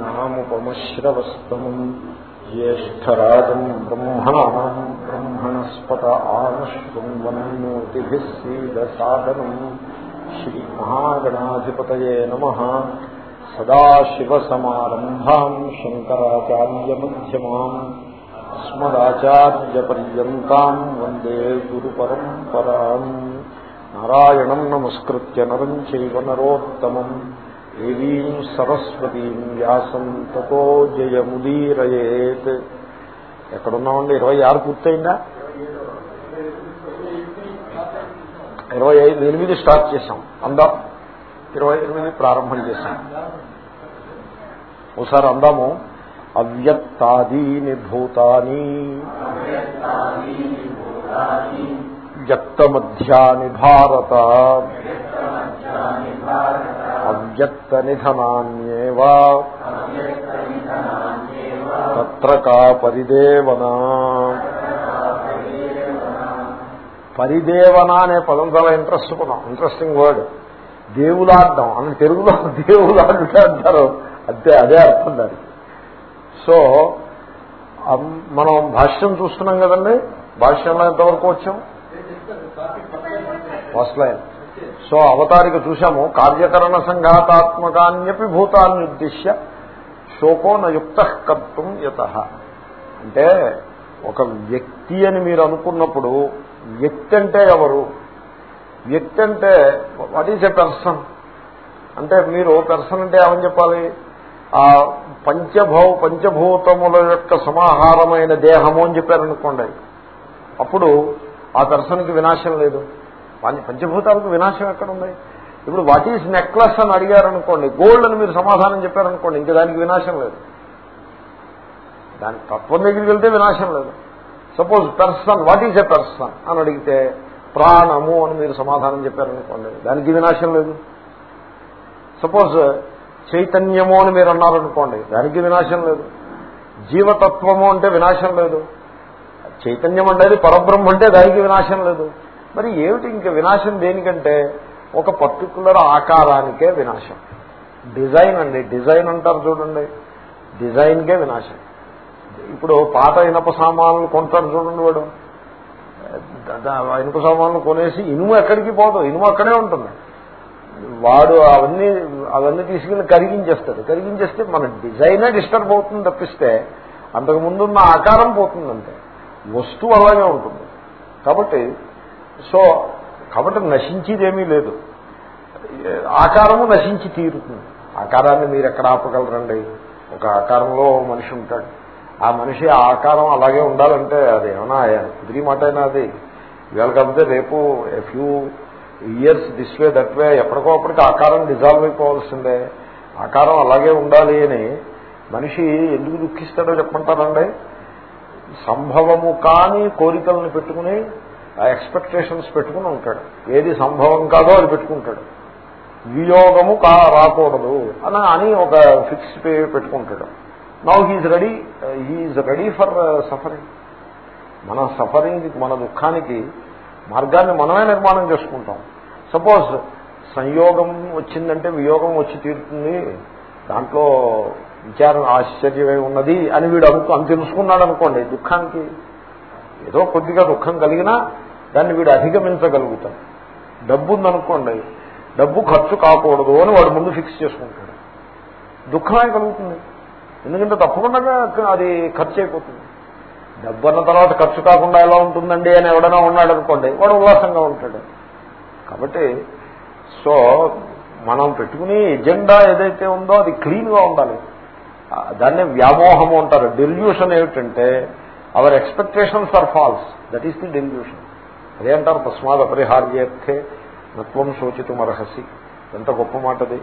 నాముపమశ్రవస్తమం జ్యేష్టరాజం బ్రహ్మణా బ్రహ్మణస్పత ఆనశృణ్వన్నోతిభిः సీదసాదనం శ్రీమహాగణాధిపతయే నమ సదాశివసమారంభాం శంకరాచార్యమ్యమాం అస్మదాచార్యపర్యంతం వందే గురు పరంపరాం నారాయణం నమస్కృత్య నరం చైవ నరోత్తమం దేవీం సరస్వతీం వ్యాసం తతో జయముదీరయేత్. ఎక్కడున్నామండి? ఇరవై ఆరు పూర్తయిందా? ఇరవై ఐదు ఎనిమిది స్టార్ట్ చేశాం. అందాం. ఇరవై ఎనిమిది ప్రారంభం చేశాం. ఒకసారి అందాము. అవ్యక్తాదీని భూతాని. వ్యక్తమధ్యాని భారత అవ్యక్త నిధనాన్యేవా తత్ర కా పరిదేవన పరిదేవన అనే పదం చాలా ఇంట్రెస్ట్ పదం. ఇంట్రెస్టింగ్ వర్డ్ దేవులాడ్డం. అని తెలుగులో దేవులాడుట అంటారు అంతే అదే అర్థం దానికి. సో మనం భాష్యం చూస్తున్నాం కదండి? భాష్యంలో ఎంతవరకు వచ్చాం? First line. సో అవతారిక చూశాము. కార్యకరణ సంఘాతాత్మకాన్యపి భూతాన్ని ఉద్దేశ్య శోకో నయుక్త కర్తం యత. అంటే ఒక వ్యక్తి అని మీరు అనుకున్నప్పుడు వ్యక్తి అంటే ఎవరు? వ్యక్తి అంటే వాట్ ఈజ్ ఎ పెర్సన్ అంటే మీరు పెర్సన్ అంటే ఏమని చెప్పాలి? ఆ పంచభౌ పంచభూతముల యొక్క సమాహారమైన దేహము అని చెప్పారనుకోండి. అప్పుడు ఆ దర్శనకి వినాశం లేదు. పంచభూతాలకు వినాశం ఎక్కడుంది? ఇప్పుడు వాట్ ఈజ్ నెక్లెస్ అని అడిగారనుకోండి గోల్డ్ అని మీరు సమాధానం చెప్పారనుకోండి ఇంకా దానికి వినాశం లేదు. దాని తత్వం దగ్గరికి వెళ్తే వినాశం లేదు. Suppose person what is a person అని అడిగితే ప్రాణము అని మీరు సమాధానం చెప్పారనుకోండి దానికి వినాశం లేదు. సపోజ్ చైతన్యము అని మీరు అన్నారనుకోండి దానికి వినాశం లేదు. జీవతత్వము అంటే వినాశం లేదు. చైతన్యం అంటే పరబ్రహ్మ అంటే దానికి వినాశం లేదు. మరి ఏమిటి ఇంకా వినాశం దేనికంటే ఒక పర్టికులర్ ఆకారానికే వినాశం. డిజైన్ అండి డిజైన్ అంటారు చూడండి. డిజైన్కే వినాశం. ఇప్పుడు పాత ఇనప సామాన్లు కొంటారు చూడండి వాడు. ఇనుప సామాన్లు కొనేసి ఇనుము ఎక్కడికి పోదు ఇనుము అక్కడే ఉంటుంది. వాడు అవన్నీ అవన్నీ తీసుకెళ్ళి కరిగించేస్తాడు. కరిగించేస్తే మన డిజైనే డిస్టర్బ్ అవుతుంది తప్పిస్తే అంతకు ముందున్న ఆకారం పోతుందంటే. వస్తువు అలాగే ఉంటుంది. కాబట్టి సో కాబట్టి నశించేదేమీ లేదు. ఆకారము నశించి తీరుతుంది. ఆకారాన్ని మీరు ఎక్కడ ఆపగలరండి? ఒక ఆకారంలో మనిషి ఉంటాడు. ఆ మనిషి ఆకారం అలాగే ఉండాలంటే అది ఏమైనా కుదిరి మాట అయినా అది. ఇవాళ కాకపోతే రేపు few years this way that way ఎప్పటికోప్పటికి ఆకారం డిజాల్వ్ అయిపోవాల్సిందే. ఆకారం అలాగే ఉండాలి అని మనిషి ఎందుకు దుఃఖిస్తాడో చెప్పంటారండి సంభవము కాని కోరికలను పెట్టుకుని ఆ ఎక్స్పెక్టేషన్స్ పెట్టుకుని ఉంటాడు. ఏది సంభవం కాదో అది పెట్టుకుంటాడు. వియోగము కా రాకూడదు అని అని ఒక ఫిక్స్ పెట్టుకుంటాడు. Now he ready he ready for suffering మన సఫరింగ్ మన దుఃఖానికి మార్గాన్ని మనమే నిర్మాణం చేసుకుంటాం. సపోజ్ సంయోగం వచ్చిందంటే వియోగం వచ్చి తీరుతుంది. దాంట్లో విచారం ఆశ్చర్యమే ఉన్నది అని వీడు అనుకు అని తెలుసుకున్నాడు అనుకోండి దుఃఖానికి ఏదో కొద్దిగా దుఃఖం కలిగినా దాన్ని వీడు అధిగమించగలుగుతాడు. డబ్బు ఉందనుకోండి డబ్బు ఖర్చు కాకూడదు అని వాడు ముందు ఫిక్స్ చేసుకుంటాడు. దుఃఖమే కలుగుతుంది. ఎందుకంటే తప్పకుండా అది ఖర్చు అయిపోతుంది. డబ్బు అన్న తర్వాత ఖర్చు కాకుండా ఎలా ఉంటుందండి అని ఎవడైనా ఉన్నాడు అనుకోండి వాడు ఉల్లాసంగా ఉంటాడు. కాబట్టి సో మనం పెట్టుకుని ఎజెండా ఏదైతే ఉందో అది క్లీన్గా ఉండాలి. దాన్నే వ్యామోహము అంటారు. డెల్యూషన్ ఏమిటంటే our expectations are false that is the delusion అదే అంటారు తస్మాత్ అపరిహార్యర్థే నత్వం శోచితుమర్హసి. ఎంత గొప్ప మాటది.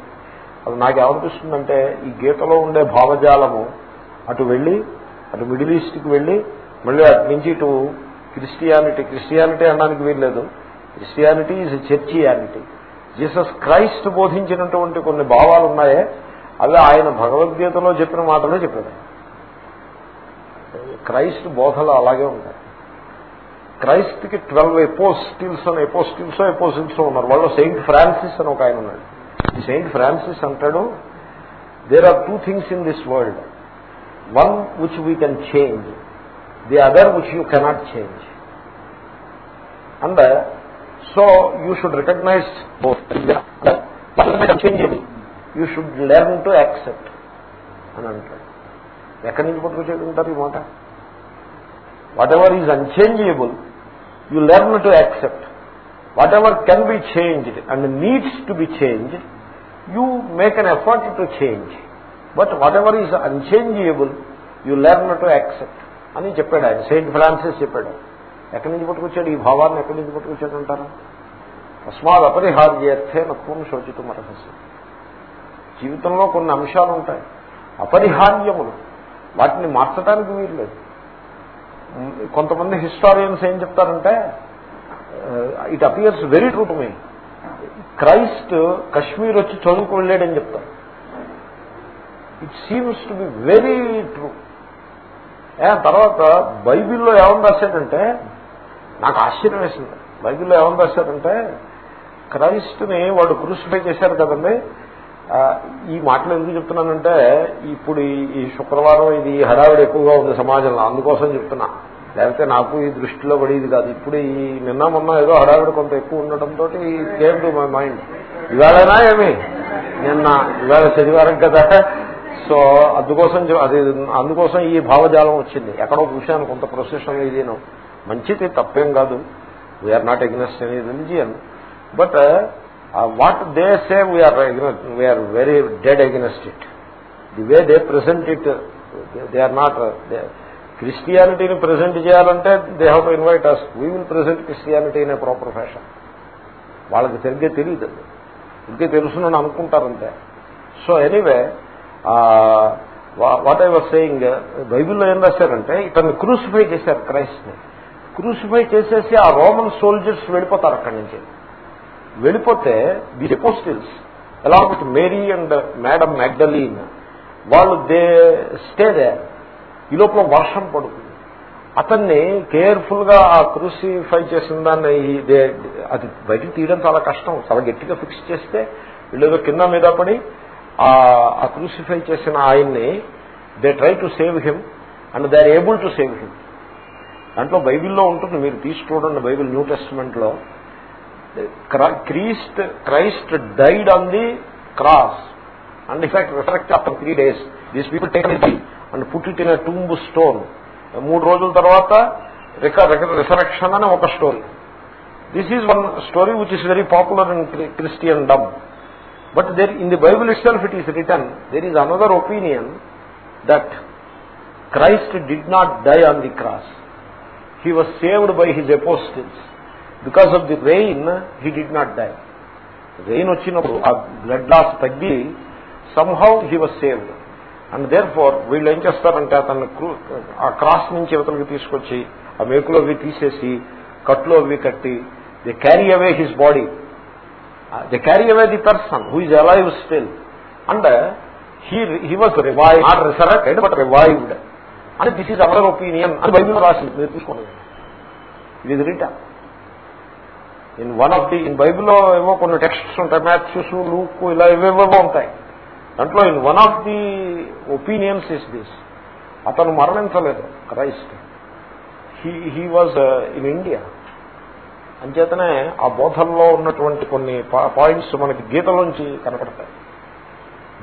అది నాకేమనిపిస్తుందంటే ఈ గీతలో ఉండే భావజాలము అటు వెళ్ళి అటు మిడిల్ ఈస్ట్కి వెళ్ళి మళ్ళీ అటు నుంచి ఇటు క్రిస్టియానిటీ క్రిస్టియానిటీ అనడానికి వీల్లేదు. Christianity is churchianity Jesus Christ బోధించినటువంటి కొన్ని భావాలు ఉన్నాయే అవి ఆయన భగవద్గీతలో చెప్పిన మాటలే చెప్పాడు. క్రైస్ట్ బోధలు అలాగే ఉంటాయి. క్రైస్ట్కి ట్వెల్వ్ ఎపోస్టిల్స్ అని ఎపోస్టిల్స్ ఎపోసిల్స్ ఉన్నారు. వాళ్ళు సెయింట్ ఫ్రాన్సిస్ అని ఒక ఆయన ఉన్నాడు. ఈ సెయింట్ ఫ్రాన్సిస్ అంటాడు there are two things in this world one which we can change the other which you cannot change and so you should recognise change you should learn to accept అని అంటాడు. ఎక్కడి నుంచి పట్టుకొచ్చేటుంటారు ఈ మాట? Whatever is unchangeable you learn to accept whatever can be changed and needs to be changed you make an effort to change but whatever is unchangeable you learn to accept అని చెప్పాడు ఆయన. సెయింట్ ఫ్రాన్సిస్ చెప్పాడు. ఎక్కడి నుంచి పట్టుకొచ్చాడు ఈ భావాన్ని ఎక్కడి నుంచి పట్టుకొచ్చాడు అంటారు? తస్మాత్ అపరిహార్యర్థే నత్వం శోచితం అర్హస్యం జీవితంలో కొన్ని అంశాలు ఉంటాయి. అపరిహార్యములు. వాటిని మార్చడానికి వీలు లేదు కొంతమంది హిస్టారియన్స్ ఏం చెప్తారంటే it appears very true to me Christ Kashmir వచ్చి చదువుకు వెళ్ళాడని చెప్తారు. It seems to be very true తర్వాత బైబిల్లో ఏమని రాశాడంటే నాకు ఆశ్చర్యం వేసింది. బైబిల్లో ఏమని రాశాడంటే క్రైస్ట్ని వాడు క్రూసిఫై చేశారు కదండి. ఈ మాటలు ఎందుకు చెప్తున్నానంటే ఇప్పుడు ఈ శుక్రవారం ఇది హడావిడి ఎక్కువగా ఉంది సమాజంలో అందుకోసం చెప్తున్నా. లేకపోతే నాకు ఈ దృష్టిలో పడేది కాదు. ఇప్పుడు ఈ నిన్న మొన్న ఏదో హడావిడి కొంత ఎక్కువ ఉండటంతో కేమ్ టు మై మైండ్ ఇవాళనా ఏమి? నిన్న ఇవాళ శనివారం కదా. సో అందుకోసం అది అందుకోసం ఈ భావజాలం వచ్చింది. ఎక్కడో చూశాను కొంత ప్రొసెషన్ ఇదేను. మంచిది తప్పేం కాదు. వీఆర్ నాట్ ఎగ్నెస్ట్ అనేది religion but what they same we are we are very dead against it the way they present it they are not క్రిస్టియానిటీని present చేయాలంటే they have to invite us we will present Christianity in a proper fashion వాళ్ళకి సరిగ్గా తెలియదు. ఇంకే తెలుసునని అనుకుంటారంతే. So anyway what I was saying బైబిల్లో ఏం రాశారంటే ఇతన్ని క్రూసిఫై చేశారు క్రైస్ట్ని. క్రూసిఫై చేసేసి ఆ రోమన్ సోల్జర్స్ వెళ్ళిపోతారు అక్కడి నుంచి. వెళ్ళిపోతే ది అపోస్టిల్స్ ఎలా with Mary and madam Magdalene వాళ్ళు దే స్టే దే. ఈ లోపల వర్షం పడుతుంది. అతన్ని కేర్ఫుల్గా ఆ క్రూసిఫై చేసిన దాన్ని అది బయటికి తీయడం చాలా కష్టం. చాలా గట్టిగా ఫిక్స్ చేస్తే వీళ్ళేదో కింద మీద పడి ఆ క్రూసిఫై చేసిన ఆయన్ని they try to save him and they are able to save him. దాంట్లో బైబిల్లో ఉంటుంది మీరు తీసి చూడండి బైబిల్ న్యూ టెస్ట్మెంట్లో Christ Christ died on the cross and in fact resurrect after three days these people take and put it in tomb stone మూడు రోజుల తర్వాత రిసరెక్షన్ అని ఒక story this is one story which is very popular in Christendom but there in the Bible it self it is return there is another opinion that Christ did not die on the cross he was saved by his apostles because of the rain he did not die rain వచ్చినప్పుడు ఆ blood loss తగ్గి somehow he was saved and therefore వీళ్ళు ఏం చేస్తారంటే అతన్ని ఆ cross నుంచి ఇవతలకి తీసుకొచ్చి ఆ మేకులో అవి తీసేసి కట్లు అవి కట్టి the carry away his body the carry away the person who is alive still and he he was revive not resurrected but revived and this is our opinion అని బైబిల్ రాసింది. మీరు తీసుకోండి. ఇది return in one of the in బైబిల్లో ఏవో కొన్ని texts ఉంటాయి Matthews Luke ఇలా ఇవేవో ఉంటాయి. దాంట్లో in one of the opinions is this అతను మరణించలేదు Christ he he was in India అంచేతనే ఆ బోధల్లో ఉన్నటువంటి కొన్ని పాయింట్స్ మనకి గీతలోంచి కనపడతాయి.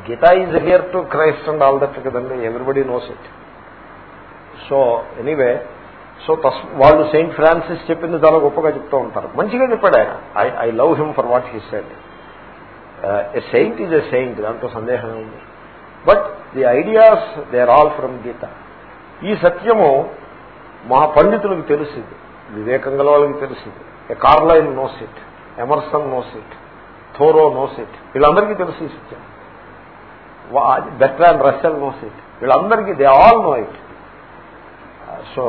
Gita is here to Christ and all that కదండి everybody knows it so anyway so thus వాళ్ళు సెయింట్ ఫ్రాన్సిస్ చెప్పింది చాలా గొప్పగా చెప్తూ ఉంటారు. మంచిగా చెప్పాడు ఆయన. I I love him for what he said. A saint is a saint దాంట్లో సందేహం ఉంది but the ideas they are all from Gita. ఈ సత్యము మా పండితులకు తెలిసింది. వివేకం గల వాళ్ళకి తెలిసింది. ఏ Carlyle knows it Emerson knows it Thoreau knows it వీళ్ళందరికీ తెలుసు ఈ సత్యం. బెటర్ అండ్ నోస్ ఇట్ వీళ్ళందరికీ they all know it. So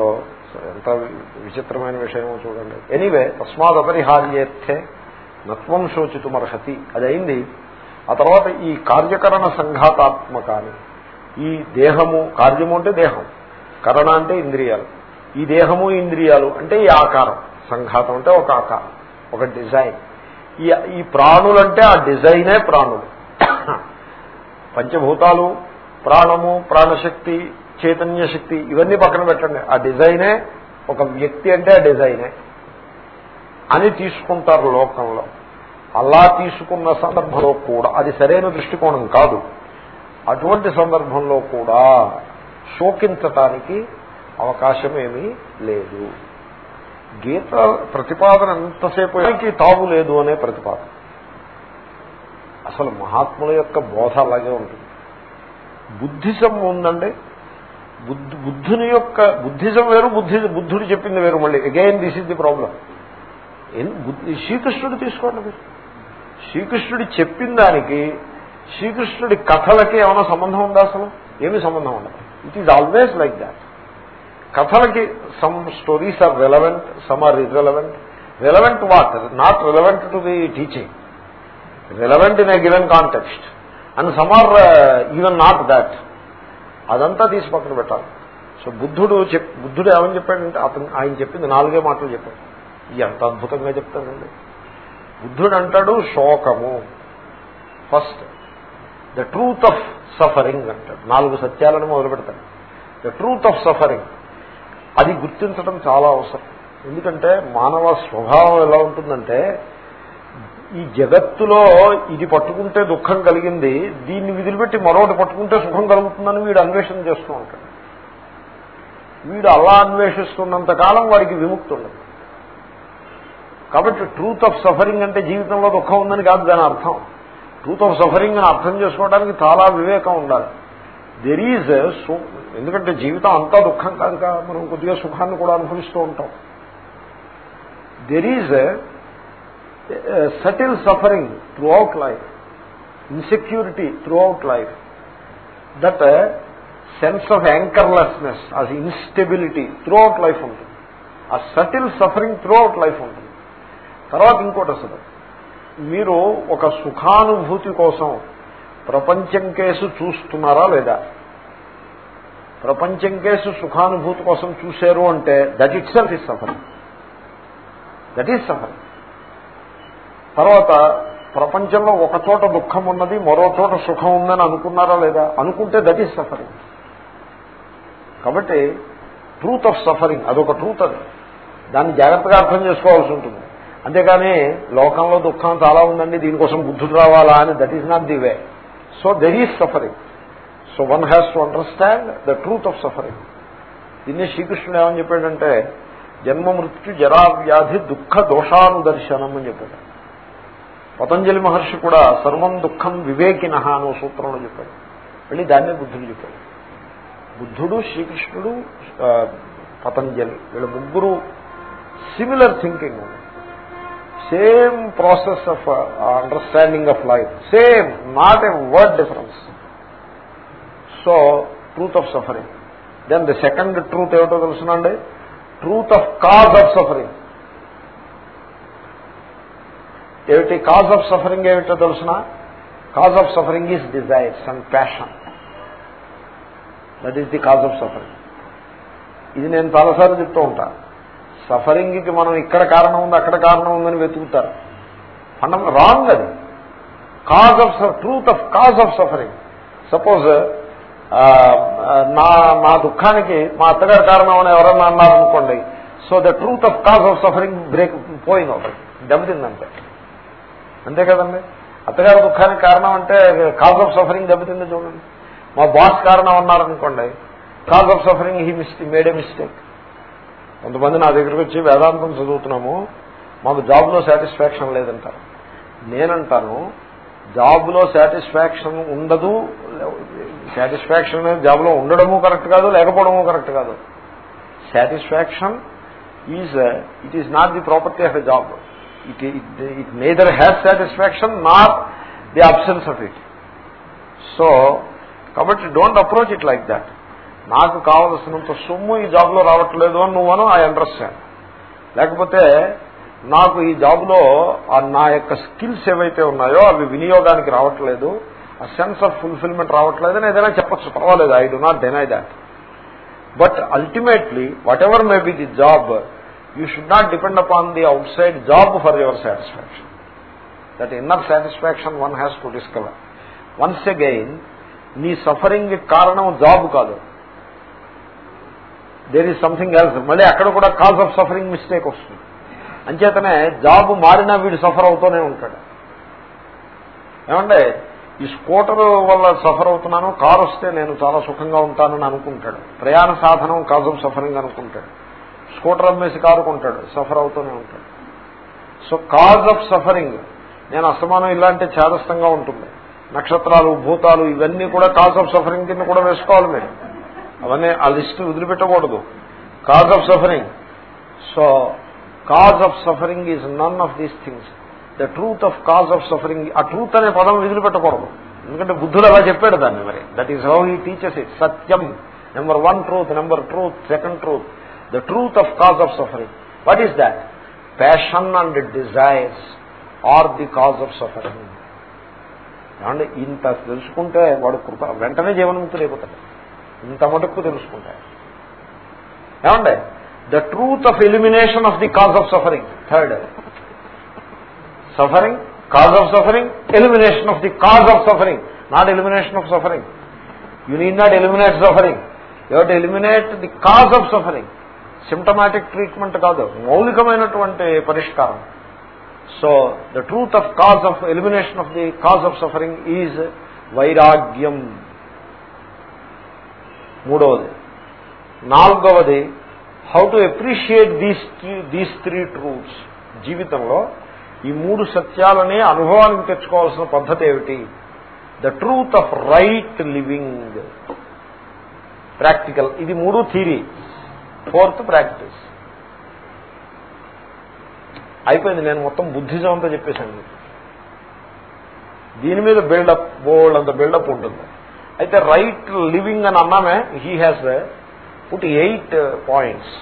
ఎంత విచిత్రమైన విషయమో చూడండి. ఎనీవే తస్మాత్ అపరిహార్యేర్థే నత్వం శోచితుమర్హతి. అది అయింది ఆ తర్వాత ఈ కార్యకరణ సంఘాతాత్మకాన్ని ఈ దేహము కార్యము అంటే దేహం కరణ అంటే ఇంద్రియాలు. ఈ దేహము ఇంద్రియాలు అంటే ఈ ఆకారం. సంఘాతం అంటే ఒక ఆకారం ఒక డిజైన్. ఈ ఈ ప్రాణులంటే ఆ డిజైనే ప్రాణులు. పంచభూతాలు ప్రాణము ప్రాణశక్తి చైతన్య శక్తి ఇవన్నీ పక్కన పెట్టండి. ఆ డిజైనే ఒక వ్యక్తి అంటే ఆ డిజైనే. అని తీసుకుంటారు లోకంలో. అలా తీసుకున్న సందర్భంలో కూడా అది సరైన దృష్టికోణం కాదు. అటువంటి సందర్భంలో కూడా శోకించటానికి అవకాశం ఏమీ లేదు. గీత ప్రతిపాదన ఎంతసేపు తావు లేదు అనే ప్రతిపాదన. అసలు మహాత్ముల యొక్క బోధ అలాగే ఉంటుంది. బుద్ధిజం ఉందండి. బుద్ధి బుద్ధుని యొక్క బుద్ధిజం వేరు బుద్ధి బుద్ధుడు చెప్పింది వేరు మళ్ళీ again this is the problem శ్రీకృష్ణుడు తీసుకోండి మీరు. శ్రీకృష్ణుడు చెప్పిన దానికి శ్రీకృష్ణుడి కథలకి ఏమైనా సంబంధం ఉందా అసలు? ఏమీ సంబంధం ఉండదు. It is always like that కథలకి some stories are relevant some are irrelevant relevant what not relevant to the teaching relevant in a given context and some are even not that అదంతా తీసి పక్కన పెట్టాలి. సో బుద్ధుడు చెప్ బుద్ధుడు ఏమని చెప్పాడంటే అతను ఆయన చెప్పింది నాలుగే మాటలు చెప్పాడు. ఎంత అద్భుతంగా చెప్తానండి బుద్ధుడు అంటాడు శోకము. First the truth of suffering అంటాడు. నాలుగు సత్యాలను మొదలు పెడతాడు. The truth of suffering. అది గుర్తించడం చాలా అవసరం. ఎందుకంటే మానవ స్వభావం ఎలా ఉంటుందంటే ఈ జగత్తులో ఇది పట్టుకుంటే దుఃఖం కలిగింది దీన్ని విదిలిపెట్టి మరొకటి పట్టుకుంటే సుఖం కలుగుతుందని వీడు అన్వేషణ చేస్తూ ఉంటాడు. వీడు అలా అన్వేషిస్తున్నంత కాలం వాడికి విముక్తి ఉండదు. కాబట్టి ట్రూత్ ఆఫ్ సఫరింగ్ అంటే జీవితంలో దుఃఖం ఉందని కాదు దాని అర్థం. ట్రూత్ ఆఫ్ సఫరింగ్ అని అర్థం చేసుకోవడానికి చాలా వివేకం ఉండాలి. దెర్ ఈజ్ ఎందుకంటే జీవితం అంతా దుఃఖం కాదు కదా మనం కొద్దిగా సుఖాన్ని కూడా అనుభవిస్తూ ఉంటాం. There is subtle suffering throughout life insecurity throughout life that sense of anchorlessness అది ఇన్స్టెబిలిటీ త్రూ అవుట్ లైఫ్ ఉంటుంది. ఆ subtle suffering through out life ఉంటుంది. తర్వాత ఇంకోటి అసలు మీరు ఒక సుఖానుభూతి కోసం ప్రపంచం కేసు చూస్తున్నారా లేదా? ప్రపంచం కేసు సుఖానుభూతి కోసం చూశారు అంటే that itself is suffering that is suffering తర్వాత ప్రపంచంలో ఒక చోట దుఃఖం ఉన్నది మరో చోట సుఖం ఉందని అనుకున్నారా లేదా? అనుకుంటే దట్ ఈజ్ సఫరింగ్ కాబట్టి ట్రూత్ ఆఫ్ సఫరింగ్ అదొక ట్రూత్ అది. దాన్ని జాగ్రత్తగా అర్థం చేసుకోవాల్సి ఉంటుంది. అంతేకాని లోకంలో దుఃఖం చాలా ఉందండి దీనికోసం బుద్ధుడు రావాలా అని that is not the way so there is suffering so one has to understand the truth of suffering దీన్ని శ్రీకృష్ణుడు ఏమని చెప్పాడంటే జన్మ మృత్యు జరా వ్యాధి దుఃఖ దోషానుదర్శనం అని చెప్పాడు. పతంజలి మహర్షి కూడా సర్వం దుఃఖం వివేకిన అనే సూత్రంలో చెప్పాడు. వెళ్ళి దాన్నే బుద్ధుడు చెప్పాడు. బుద్ధుడు శ్రీకృష్ణుడు పతంజలి వీళ్ళ ముగ్గురు similar thinking same process of understanding of life same not a word difference so truth of suffering then the second truth ఏమిటో తెలుసునండి? Truth of cause of suffering ఏమిటి? కాజ్ ఆఫ్ సఫరింగ్ ఏమిటో తెలుసిన? Cause of suffering is desires and passion that is the cause of suffering ఇది నేను చాలాసార్లు చెప్తూ ఉంటా. సఫరింగ్కి మనం ఇక్కడ కారణం ఉంది అక్కడ కారణం ఉందని వెతుకుతారు. మనం రాంగ్ అది. Cause of truth of cause of suffering suppose నా నా దుఃఖానికి మా అత్తగారి కారణం అని ఎవరన్నా అన్నారనుకోండి so the truth of cause of suffering break పోయింది ఒకటి. దెబ్బతిందంటే. అంతే కదండి? అత్తగారి దుఃఖానికి కారణం అంటే కాజ్ ఆఫ్ సఫరింగ్ దెబ్బతింది చూడండి. మా బాస్ కారణం అన్నారనుకోండి cause of suffering he mistake made a mistake కొంతమంది నా దగ్గరకు వచ్చి వేదాంతం చదువుతున్నాము మాకు జాబ్లో సాటిస్ఫాక్షన్ లేదంటారు. నేనంటాను జాబ్లో సాటిస్ఫాక్షన్ ఉండదు సాటిస్ఫాక్షన్ అనేది జాబ్లో ఉండడము కరెక్ట్ కాదు లేకపోవడము కరెక్ట్ కాదు. Satisfaction is it is not the property of a job it it neither has satisfaction not the absence of it so కాబట్టి don't approach it like that నాకు కావలసినంత సొమ్ము ఈ జాబ్లో రావట్లేదు అని నువ్వు ఐ అండర్స్టాండ్ లేకపోతే నాకు ఈ జాబ్లో నా యొక్క స్కిల్స్ ఏవైతే ఉన్నాయో అవి వినియోగానికి రావట్లేదు ఆ సెన్స్ ఆఫ్ ఫుల్ఫిల్మెంట్ రావట్లేదు అని ఏదైనా చెప్పచ్చు. పర్వాలేదు I do not deny that but ultimately whatever may be the job you should not depend upon the outside job for your satisfaction that inner satisfaction one has to discover once again నీ suffering కారణం job కాదు. There is something else మళ్ళీ అక్కడ కూడా cause of suffering mistake వస్తుంది. అంచేతనే job మారినా వీడు సఫర్ అవుతూనే ఉంటాడు. ఏమంటే ఈ స్కూటర్ వల్ల సఫర్ అవుతున్నాను కారు వస్తే నేను చాలా సుఖంగా ఉంటానని అనుకుంటాడు. ప్రయాణ సాధనం కాజ్ ఆఫ్ సఫరింగ్ అనుకుంటాడు. స్కూటర్ అమ్మేసి కారు కొంటాడు సఫర్ అవుతూనే ఉంటాడు. సో కాజ్ ఆఫ్ సఫరింగ్ నేను అస్తమానం ఇలాంటి చేదస్తంగా ఉంటుంది. నక్షత్రాలు భూతాలు ఇవన్నీ కూడా కాజ్ ఆఫ్ సఫరింగ్ కింద కూడా వేసుకోవాలి మీరు. అవన్నీ ఆ list వదిలిపెట్టకూడదు. Cause of suffering so cause of suffering is none of these things the truth of cause of suffering ఆ ట్రూత్ అనే పదం వదిలిపెట్టకూడదు. ఎందుకంటే బుద్ధుడు అలా చెప్పాడు దాన్ని మరి. That is how he teachers it Satyam. Number one truth number truth second truth the truth of cause of suffering what is that passion and desires are the cause of suffering ఏమంటే ఇంత తెలుసుకుంటే వాడు కృప వెంటనే జీవనముక్తులైపోతాడు ఇంత మటుకు తెలుసుకుంటే. ఏమంటే the truth of elimination of the cause of suffering third suffering cause of suffering elimination of the cause of suffering not elimination of suffering you need not eliminate suffering you to eliminate the cause of suffering symptomatic treatment కాదు మౌలికమైనటువంటి పరిష్కారం. So the truth of cause of elimination of the cause of suffering is వైరాగ్యం మూడవది. నాలుగవది how to appreciate these these three truths జీవితంలో ఈ మూడు సత్యాలని అనుభవానికి తెచ్చుకోవాల్సిన పద్ధతి ఏమిటి? The truth of right living practical ఇది మూడు థీరీ ఫోర్త్ ప్రాక్టీస్. అయిపోయింది నేను మొత్తం బుద్ధిజం అంతా చెప్పేశాను. దీని మీద బిల్డప్ బోల్డ్ అంత బిల్డప్ ఉంటుంది. అయితే రైట్ లివింగ్ అని అన్నామే he has put eight points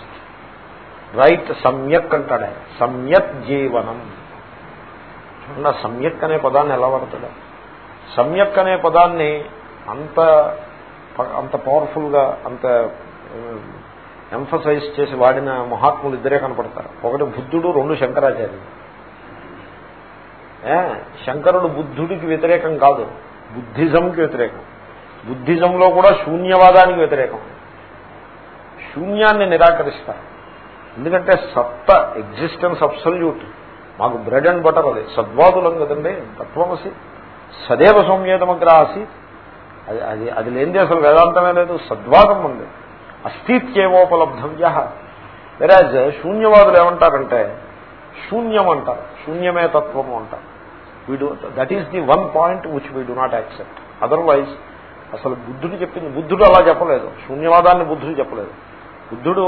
right సమ్యక్ అంటాడే సమ్యక్ జీవనం. చూడండి సమ్యక్ అనే పదాన్ని ఎలా పడతాడు సమ్యక్ అనే పదాన్ని అంత అంత పవర్ఫుల్గా అంత ఎంఫసైజ్ చేసి వాడిన మహాత్ములు ఇద్దరే కనపడతారు. ఒకటి బుద్ధుడు రెండు శంకరాచార్యులు. శంకరుడు బుద్ధుడికి వ్యతిరేకం కాదు. బుద్ధిజంకి వ్యతిరేకం. బుద్ధిజంలో కూడా శూన్యవాదానికి వ్యతిరేకం. శూన్యాన్ని నిరాకరిస్తారు. ఎందుకంటే సత్త ఎగ్జిస్టెన్స్ అబ్సల్యూట్ మాకు బ్రెడ్ అండ్ బటర్ అది. సద్వాదులం కదండి. తత్వమసి. సదేవ సౌమ్యేతమగ్ర అది అది అది లేనిది అసలు వేదాంతమే లేదు. సద్వాదం ఉంది. అస్థిత్యేవోపలబ్ధవ్య. వెరాజ్ శూన్యవాదులు ఏమంటారంటే శూన్యం అంటారు శూన్యమే తత్వము అంటారు. వీడు that is the one point which we do not accept otherwise అసలు బుద్ధుడు చెప్పింది బుద్ధుడు అలా చెప్పలేదు. శూన్యవాదాన్ని బుద్ధుడు చెప్పలేదు. బుద్ధుడు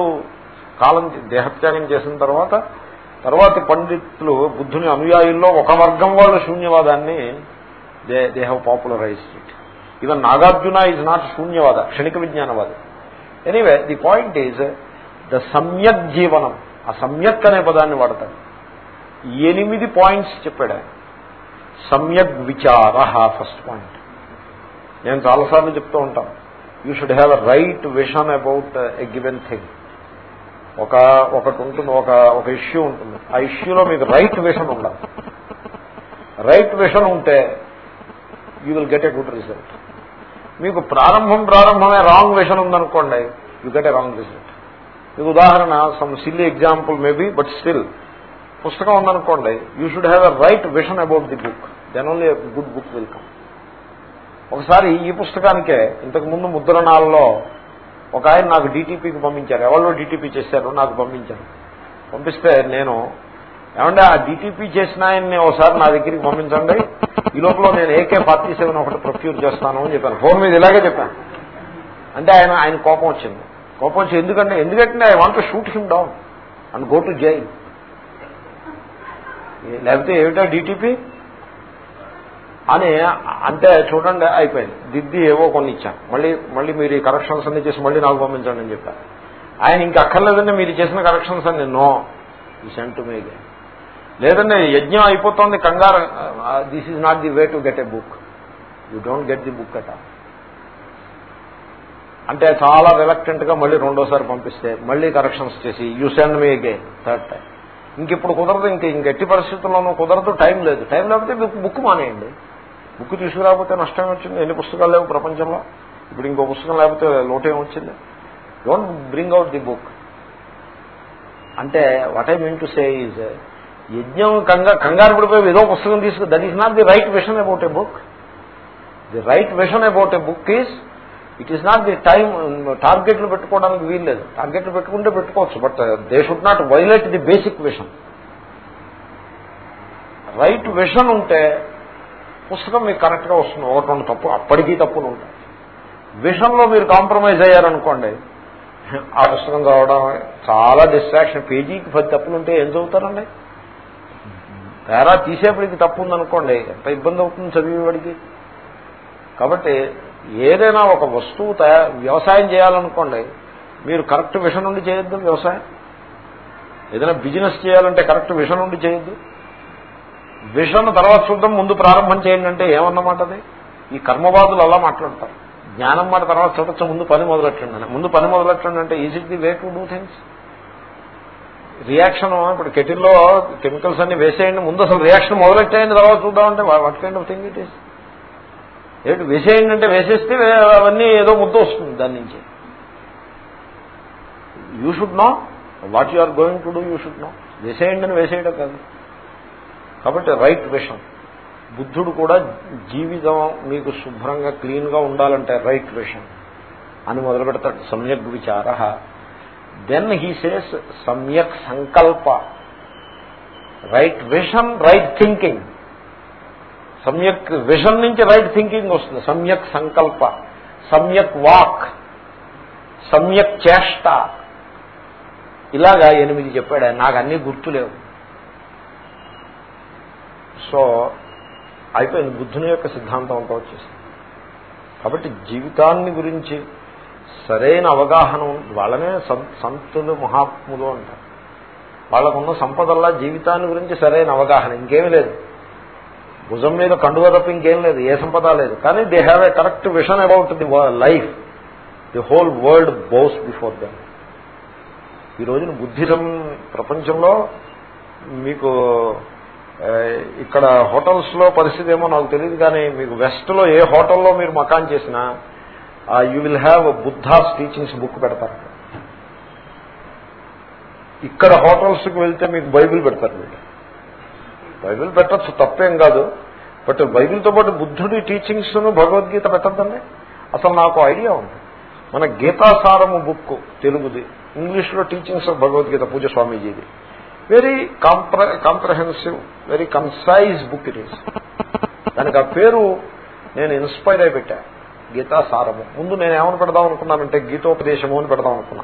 కాలం దేహత్యాగం చేసిన తర్వాత తర్వాతి పండితులు బుద్ధుని అనుయాయుల్లో ఒక వర్గం వాళ్ళు శూన్యవాదాన్ని they they have popularised. It even Nagarjuna is not శూన్యవాద క్షణిక విజ్ఞానవాది. Anyway the point is the సమ్యక్ జీవనం ఆ సమ్యక్ అనే పదాన్ని వాడతాడు ఎనిమిది పాయింట్స్ చెప్పాడు? ఆయన సమ్యక్ విచార ఫస్ట్ పాయింట్ నేను చాలాసార్లు చెప్తూ ఉంటాను. You should have a right vision about a given thing ఒక ఒకటి ఉంటుంది ఒక ఒక ఇష్యూ ఉంటుంది. ఆ ఇష్యూలో మీకు రైట్ విషన్ ఉండాలి. రైట్ విషన్ ఉంటే you will get a good result మీకు ప్రారంభం ప్రారంభమే రాంగ్ విషన్ ఉందనుకోండి you get a wrong result మీకు ఉదాహరణ some silly example maybe but still పుస్తకం ఉందనుకోండి you should have a right vision about the book then only good book welcome ఒకసారి ఈ పుస్తకానికే ఇంతకు ముందు ముద్రణాలలో ఒక ఆయన నాకు డీటీపీకి పంపించారు. ఎవరో డీటీపీ చేశారు నాకు పంపించారు. పంపిస్తే నేను ఏమంటే ఆ డీటీపీ చేసిన ఆయన్ని ఒకసారి నా దగ్గరికి పంపించండి. ఈ లోపల నేను ఏకే ఫార్టీ సెవెన్ ఒకటి ప్రొక్యూర్ చేస్తాను అని చెప్పాను. ఫోన్ మీద ఇలాగే చెప్పాను. అంటే ఆయన ఆయన కోపం వచ్చింది. కోపం వచ్చి ఎందుకంటే ఎందుకంటే I want shoot him down and go to jail లేకపోతే ఏమిటా డిటిపి అని అంటే చూడండి అయిపోయింది. దిద్ది ఏవో కొన్ని ఇచ్చాను. మళ్ళీ మళ్ళీ మీరు ఈ కరెక్షన్స్ అన్ని చేసి మళ్ళీ నాకు పంపించండి అని చెప్పారు ఆయన ఇంకా అక్కర్లేదండి మీరు చేసిన కరెక్షన్స్ అన్ని. నో ఈ సెంట్ మీదే లేదండి యజ్ఞం అయిపోతుంది కంగారు. This is not the way to get a book you don't get the book అట అంటే చాలా రిలక్టెంట్గా మళ్ళీ రెండోసారి పంపిస్తే మళ్ళీ కరెక్షన్స్ చేసి you send me again third time ఇంక ఇప్పుడు కుదరదు ఇంక ఇంక ఎట్టి పరిస్థితుల్లోనూ కుదరదు టైం లేదు. టైం లేకపోతే బుక్ మానేయండి. బుక్ తీసుకురాకపోతే నష్టం వచ్చింది. ఎన్ని పుస్తకాలు లేవు ప్రపంచంలో? ఇప్పుడు ఇంకో పుస్తకం లేకపోతే లోటేం వచ్చింది? Don't bring out the book అంటే what I mean to say is యజ్ఞం కంగా కంగారు పడిపోయి ఏదో పుస్తకం తీసుకు that is not the right vision about a book the right vision about a book is it is not the time టార్గెట్లు పెట్టుకోవడానికి వీల్లేదు. టార్గెట్లు పెట్టుకుంటే పెట్టుకోవచ్చు but they should not violate the basic vision right vision ఉంటే పుస్తకం మీకు కరెక్ట్గా వస్తుంది. ఒకటి రెండు తప్పు అప్పటికీ తప్పులు ఉంటాయి. విషన్లో మీరు కాంప్రమైజ్ అయ్యారనుకోండి ఆ పుస్తకం చదవడం చాలా డిస్ట్రాక్షన్ పేజీకి పది తప్పులు ఉంటే ఏం చదువుతారండి? పేరా తీసేపటికి తప్పు ఉందనుకోండి ఎంత ఇబ్బంది అవుతుంది చదివేవాడికి కాబట్టి ఏదైనా ఒక వస్తువు తయారు వ్యవసాయం చేయాలనుకోండి మీరు కరెక్ట్ విషన్ నుండి చేయొద్దు వ్యవసాయం? ఏదైనా బిజినెస్ చేయాలంటే కరెక్ట్ విషన్ నుండి చేయొద్దు? విషన్ తర్వాత చూద్దాం ముందు ప్రారంభం చేయండి అంటే ఏమన్నమాట అది? ఈ కర్మవాదులు అలా మాట్లాడతారు. జ్ఞానం మాట తర్వాత చూడొచ్చు ముందు పని మొదలెట్టండి ముందు పని మొదలెట్టండి అంటే is it the way to do things reaction ఇప్పుడు కెటిల్లో కెమికల్స్ అన్ని వేసేయండి. ముందు అసలు రియాక్షన్ మొదలెట్టేయండి తర్వాత చూద్దామంటే what kind of thing it is ఏంటి వేసేయండి అంటే వేసేస్తే అవన్నీ ఏదో ముద్ద వస్తుంది దాని నుంచి. You should know what you are going to do you should know వేసేయండి అని వేసేయడం కాదు. కాబట్టి రైట్ విషం బుద్ధుడు కూడా జీవితం మీకు శుభ్రంగా క్లీన్గా ఉండాలంటే రైట్ విషం అని మొదలు పెడతాడు సమ్యక్ విచార దెన్ హీ సేస్ సమ్యక్ సంకల్ప రైట్ విషన్ రైట్ థింకింగ్ సమ్యక్ విషన్ నుంచి రైట్ థింకింగ్ వస్తుంది సమ్యక్ సంకల్ప సమ్యక్ వాక్ సమ్యక్ చేష్ట ఇలాగా ఎనిమిది చెప్పాడు నాకు అన్నీ గుర్తులేవు సో అయిపోయింది బుద్ధుని యొక్క సిద్ధాంతం అంతా వచ్చేసింది. కాబట్టి జీవితాన్ని గురించి సరైన అవగాహన వాళ్ళనే సంతులు మహాత్ములు అంటారు. వాళ్ళకున్న సంపదల్లా జీవితాన్ని గురించి సరైన అవగాహన ఇంకేమీ లేదు. భుజం మీద కండువ తప్ప ఇంకేం లేదు ఏ సంపద లేదు. కానీ they have a correct vision about the life the whole world bows before them ఈ రోజున బుద్ధిజం ప్రపంచంలో మీకు ఇక్కడ హోటల్స్లో పరిస్థితి ఏమో నాకు తెలియదు కానీ మీకు వెస్ట్లో ఏ హోటల్లో మీరు మకాన్ చేసినా you will have Buddha's teachings book పెడతారు. ఇక్కడ హోటల్స్కి వెళ్తే మీకు బైబిల్ పెడతారు వీళ్ళు. బైబిల్ పెట్టచ్చు తప్పేం కాదు. బట్ బైబిల్తో పాటు బుద్ధుడి టీచింగ్స్ భగవద్గీత పెట్టద్దండి. అసలు నాకు ఐడియా ఉంది. మన గీతాసారము బుక్ తెలుగుది. ఇంగ్లీష్లో టీచింగ్స్ ఆఫ్ భగవద్గీత పూజ స్వామీజీది. Very comprehensive very concise book it is దానికి ఆ పేరు నేను ఇన్స్పైర్ అయి పెట్టా. గీతాసారము. ముందు నేను ఏమని పెడదాం అనుకున్నానంటే గీతోపదేశము అని పెడదాం అనుకున్నా.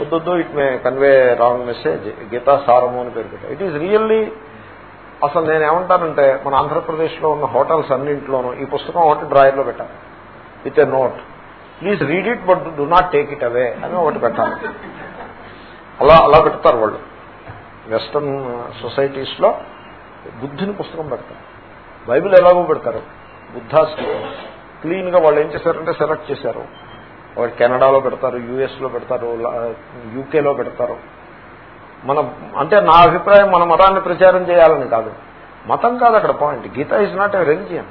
వద్దొద్దు it may convey wrong message Gitasaramu అని పేరు పెట్టా. ఇట్ ఈస్ రియల్లీ అసలు నేను ఏమంటానంటే మన ఆంధ్రప్రదేశ్లో ఉన్న హోటల్స్ అన్నింటిలోనూ ఈ పుస్తకం ఒకటి డ్రాయర్లో పెట్టాను with a note please read it but do not take it away అని ఒకటి పెట్టాలి అలా అలా పెడతారు వాళ్ళు. వెస్టర్న్ సొసైటీస్లో బుద్ధుని పుస్తకం పెడతారు. బైబిల్ ఎలాగో పెడతారు. క్లీన్ క్లీన్గా వాళ్ళు ఏం చేశారంటే సెలెక్ట్ చేశారు. వాళ్ళు కెనడాలో పెడతారు యూఎస్లో పెడతారు యూకేలో పెడతారు. మన అంటే నా అభిప్రాయం మన మతాన్ని ప్రచారం చేయాలని కాదు. మతం కాదు అక్కడ point. Gita is not a religion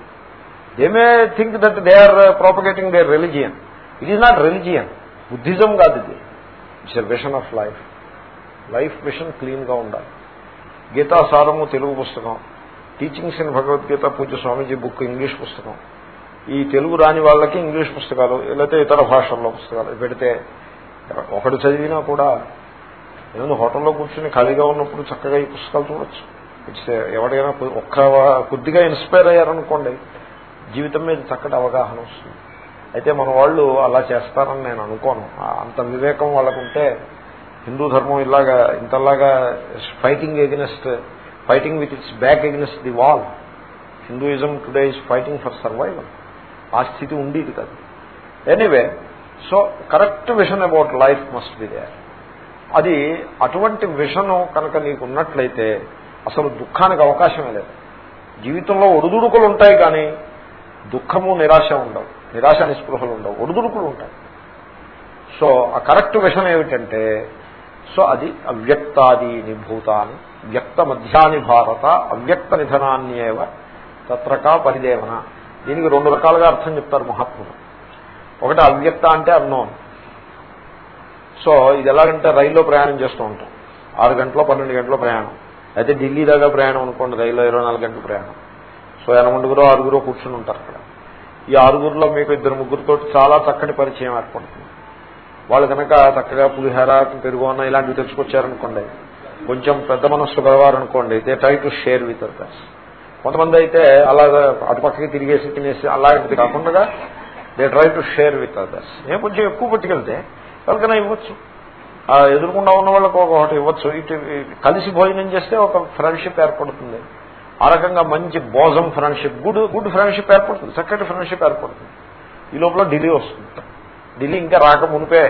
they may think that they are propagating their religion it is not religion Buddhism కాదు ఇది. It's a vision of life life vision క్లీన్గా ఉండాలి. గీతా సారము తెలుగు పుస్తకం. టీచింగ్స్ ఇన్ భగవద్గీత పూజ స్వామీజీ బుక్ ఇంగ్లీష్ పుస్తకం. ఈ తెలుగు రాని వాళ్ళకి ఇంగ్లీష్ పుస్తకాలు లేకపోతే ఇతర భాషల్లో పుస్తకాలు పెడితే ఒకటి చదివినా కూడా ఏమైనా హోటల్లో కూర్చుని ఖాళీగా ఉన్నప్పుడు చక్కగా ఈ పుస్తకాలు చూడొచ్చు. ఇట్స్ ఎవరికైనా ఒక్క కొద్దిగా ఇన్స్పైర్ అయ్యారనుకోండి జీవితం మీద చక్కటి అవగాహన వస్తుంది. అయితే మన వాళ్ళు అలా చేస్తారని నేను అనుకోను. అంత వివేకం వాళ్ళకుంటే హిందూ ధర్మం ఇలాగా ఇంతలాగా fighting against fighting with its back against the wall Hinduism today is fighting for survival ఆ స్థితి ఉండేది కాదు. Anyway so correct vision about life must be there అది అటువంటి విషను కనుక నీకు ఉన్నట్లయితే అసలు దుఃఖానికి అవకాశమే లేదు. జీవితంలో ఒడిదుడుకులు ఉంటాయి కానీ దుఃఖము నిరాశ ఉండవు. నిరాశ నిస్పృహలు ఉండవు. ఒడిదుడుకులు ఉంటాయి. సో ఆ కరెక్ట్ విషయం ఏమిటంటే సో అది అవ్యక్తాదీని భూతాన్ని వ్యక్త మధ్యాని భారత అవ్యక్త నిధనాన్యేవ తత్రకా పరిదేవన. దీనికి రెండు రకాలుగా అర్థం చెప్తారు మహాత్ములు. ఒకటి అవ్యక్త అంటే అన్నోన్. సో ఇది ఎలాగంటే రైల్లో ప్రయాణం చేస్తూ ఉంటాం. ఆరు గంటలో పన్నెండు గంటల ప్రయాణం. అయితే ఢిల్లీ దాకా ప్రయాణం అనుకోండి రైల్లో ఇరవై నాలుగు గంటల ప్రయాణం. సో ఎనమండుగురో ఆరుగురో కూర్చుని ఉంటారు అక్కడ. ఈ ఆరుగురిలో మీకు ఇద్దరు ముగ్గురితో చాలా చక్కటి పరిచయం ఏర్పడుతుంది. వాళ్ళు కనుక చక్కగా పులిహార పెరుగు అన్న ఇలాంటివి తెచ్చుకొచ్చారనుకోండి కొంచెం పెద్ద మనస్సు గలవారనుకోండి they try to share with others కొంతమంది అయితే అలా అటుపక్కకి తిరిగేసి తినేసి అలాంటిది కాకుండా they try to share with others నేను కొంచెం ఎక్కువ పట్టుకెళ్తే ఎవరికైనా ఇవ్వచ్చు. ఆ ఎదురుకుండా ఉన్న వాళ్ళకి ఒకటి ఇవ్వచ్చు. ఇటు కలిసి భోజనం చేస్తే ఒక ఫ్రెండ్షిప్ ఏర్పడుతుంది. ఆ రకంగా మంచి బోజం ఫ్రెండ్షిప్ గుడ్ గుడ్ ఫ్రెండ్షిప్ ఏర్పడుతుంది. చక్కటి ఫ్రెండ్షిప్ ఏర్పడుతుంది. ఈ లోపల ఢిల్లీ వస్తుంది. ఢిల్లీ ఇంకా రాక మునిపే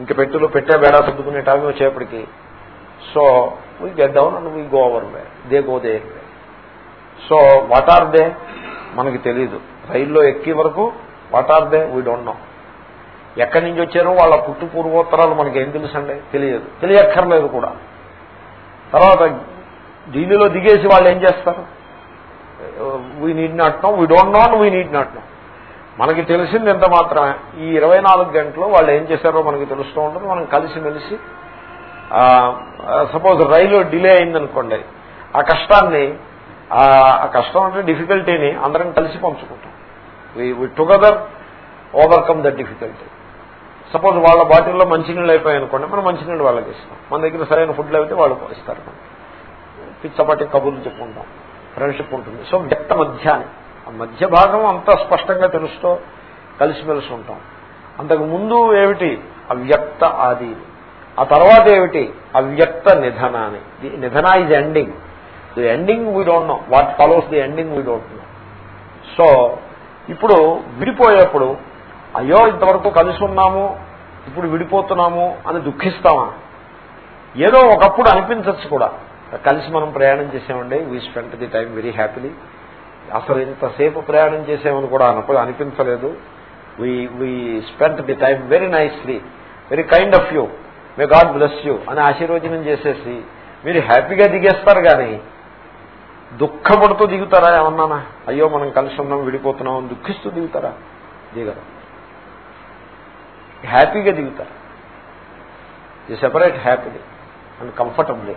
ఇంక పెట్టులో పెట్టే బేడా సర్దుకునే టైం వచ్చేప్పటికి. So we get down and we go our way they go they way so what are they మనకి తెలీదు. రైల్లో ఎక్కే వరకు what are they we don't know ఎక్కడి నుంచి వచ్చారో వాళ్ళ పుట్టు పూర్వోత్తరాలు మనకి ఏం తెలుసండి? తెలియదు. తెలియక్కర్లేదు కూడా. తర్వాత ఢిల్లీలో దిగేసి వాళ్ళు ఏం చేస్తారు? We need not know we don't know we need not know మనకి తెలిసింది ఎంత మాత్రమే. ఈ ఇరవై నాలుగు గంటలు వాళ్ళు ఏం చేశారో మనకి తెలుస్తూ ఉంటుంది. మనం కలిసి మెలిసి సపోజ్ రైలు డిలే అయిందనుకోండి. ఆ కష్టాన్ని ఆ కష్టం అంటే డిఫికల్టీని అందరం కలిసి పంచుకుంటాం. We together overcome the difficulty suppose వాళ్ళ బాటిల్లో మంచినీళ్ళు అయిపోయాయి అనుకోండి మనం మంచినీళ్ళు వాళ్ళకి ఇస్తాం. మన దగ్గర సరైన ఫుడ్లు అయితే వాళ్ళు ఇస్తారు. పిచ్చపాటి కబుర్లు చెప్పుకుంటాం. ఫ్రెండ్షిప్ ఉంటుంది. సో వ్యక్త మధ్యాన్ని. ఆ మధ్య భాగం అంతా స్పష్టంగా తెలుస్తూ కలిసిమెలిసి ఉంటాం. అంతకు ముందు ఏమిటి? అవ్యక్త ఆది. ఆ తర్వాత ఏమిటి? అవ్యక్త నిధన అని నిధన ఇది ending the ending we don't know what follows the ending we don't know so ఇప్పుడు విడిపోయేప్పుడు అయ్యో ఇంతవరకు కలిసి ఉన్నాము ఇప్పుడు విడిపోతున్నాము అని దుఃఖిస్తామా? ఏదో ఒకప్పుడు అనిపించచ్చు కూడా. కలిసి మనం ప్రయాణం చేసామండి. We spent the time very happily అసలు ఇంతసేపు ప్రయాణం చేసామని కూడా అనప్పుడు అనిపించలేదు. We we spent the time very nicely very kind of you may God bless you అని ఆశీర్వచనం చేసేసి మీరు హ్యాపీగా దిగేస్తారు కానీ దుఃఖపడుతూ దిగుతారా ఏమన్నానా? అయ్యో మనం కలిసి ఉన్నాం విడిపోతున్నాం అని దుఃఖిస్తూ దిగుతారా? దిగరు. హ్యాపీగా దిగుతారు. ఈ separate happily and comfortably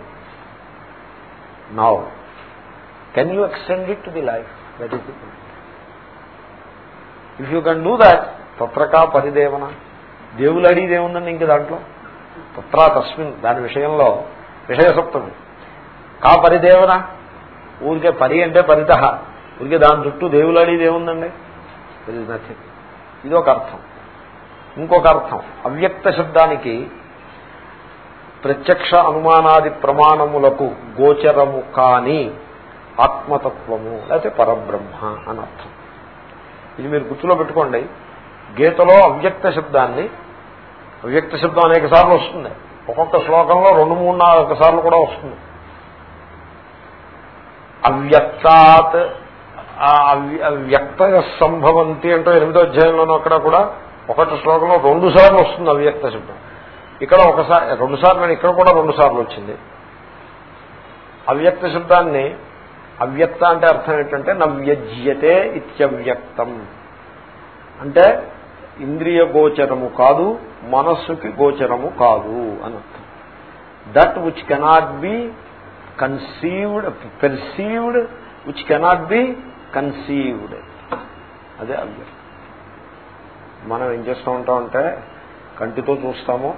now can you extend it to the life that is the if you can do that తత్రకా పరిదేవన దేవులు అడిగి ఏముందండి ఇంక దాంట్లో? తత్రా తస్మిన్. దాని విషయంలో విషయసప్తమి. కా పరిదేవన? ఊరికే పరి అంటే పరిత ఊరికే దాని చుట్టూ దేవులు అడిగిది ఏముందండి దర్ ఇస్ నథింగ్ ఇది ఒక అర్థం ఇంకొక అర్థం అవ్యక్త శబ్దానికి ప్రత్యక్ష అనుమానాది ప్రమాణములకు గోచరము కాని ఆత్మతత్వము లేకపోతే పరబ్రహ్మ అని అర్థం ఇది మీరు గుర్తులో పెట్టుకోండి. గీతలో అవ్యక్త శబ్దాన్ని అవ్యక్త శబ్దం అనేక సార్లు వస్తుంది. ఒక్కొక్క శ్లోకంలో రెండు మూడు నాలుగు సార్లు కూడా వస్తుంది. అవ్యక్తాత్ అవ్యక్త సంభవంతి అంటే ఎనిమిదో అధ్యాయంలోనూ అక్కడ కూడా ఒకటి శ్లోకంలో రెండు సార్లు వస్తుంది అవ్యక్త శబ్దం. ఇక్కడ ఒకసారి రెండు సార్లు ఇక్కడ కూడా రెండు సార్లు వచ్చింది. అవ్యక్త శబ్దాన్ని అవ్యక్త అంటే అర్థం ఏంటంటే నవ్యజ్యతే ఇత్యవ్యక్తం. అంటే ఇంద్రియ గోచరము కాదు మనస్సుకి గోచరము కాదు అని అర్థం. That which cannot be conceived perceived which cannot be conceived అదే అవ్యక్తం మనం ఏం చేస్తూ ఉంటామంటే కంటితో చూస్తాము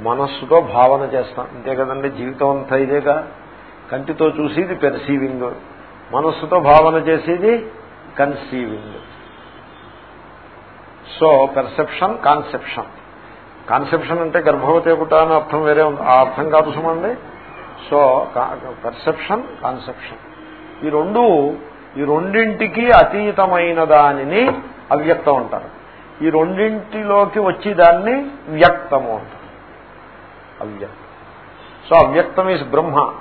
మనస్సుతో భావన చేస్తాం. అంతే కదండి జీవితం అంతా ఇదేగా. కంటితో చూసేది పెర్సీవింగ్ మనస్సుతో భావన చేసేది conceiving so perception conception conception అంటే గర్భవతి ఒకట అర్థం వేరే ఉంది. ఆ అర్థం కాదు సుమండి. సో పెర్సెప్షన్ కాన్సెప్షన్ ఈ రెండు ఈ రెండింటికి అతీతమైన దానిని అవ్యక్తం అంటారు. ఈ రెండింటిలోకి వచ్చి దాన్ని వ్యక్తము అంటారు. అవ్యక్తం. సో అవ్యక్తం ఈజ్ బ్రహ్మ.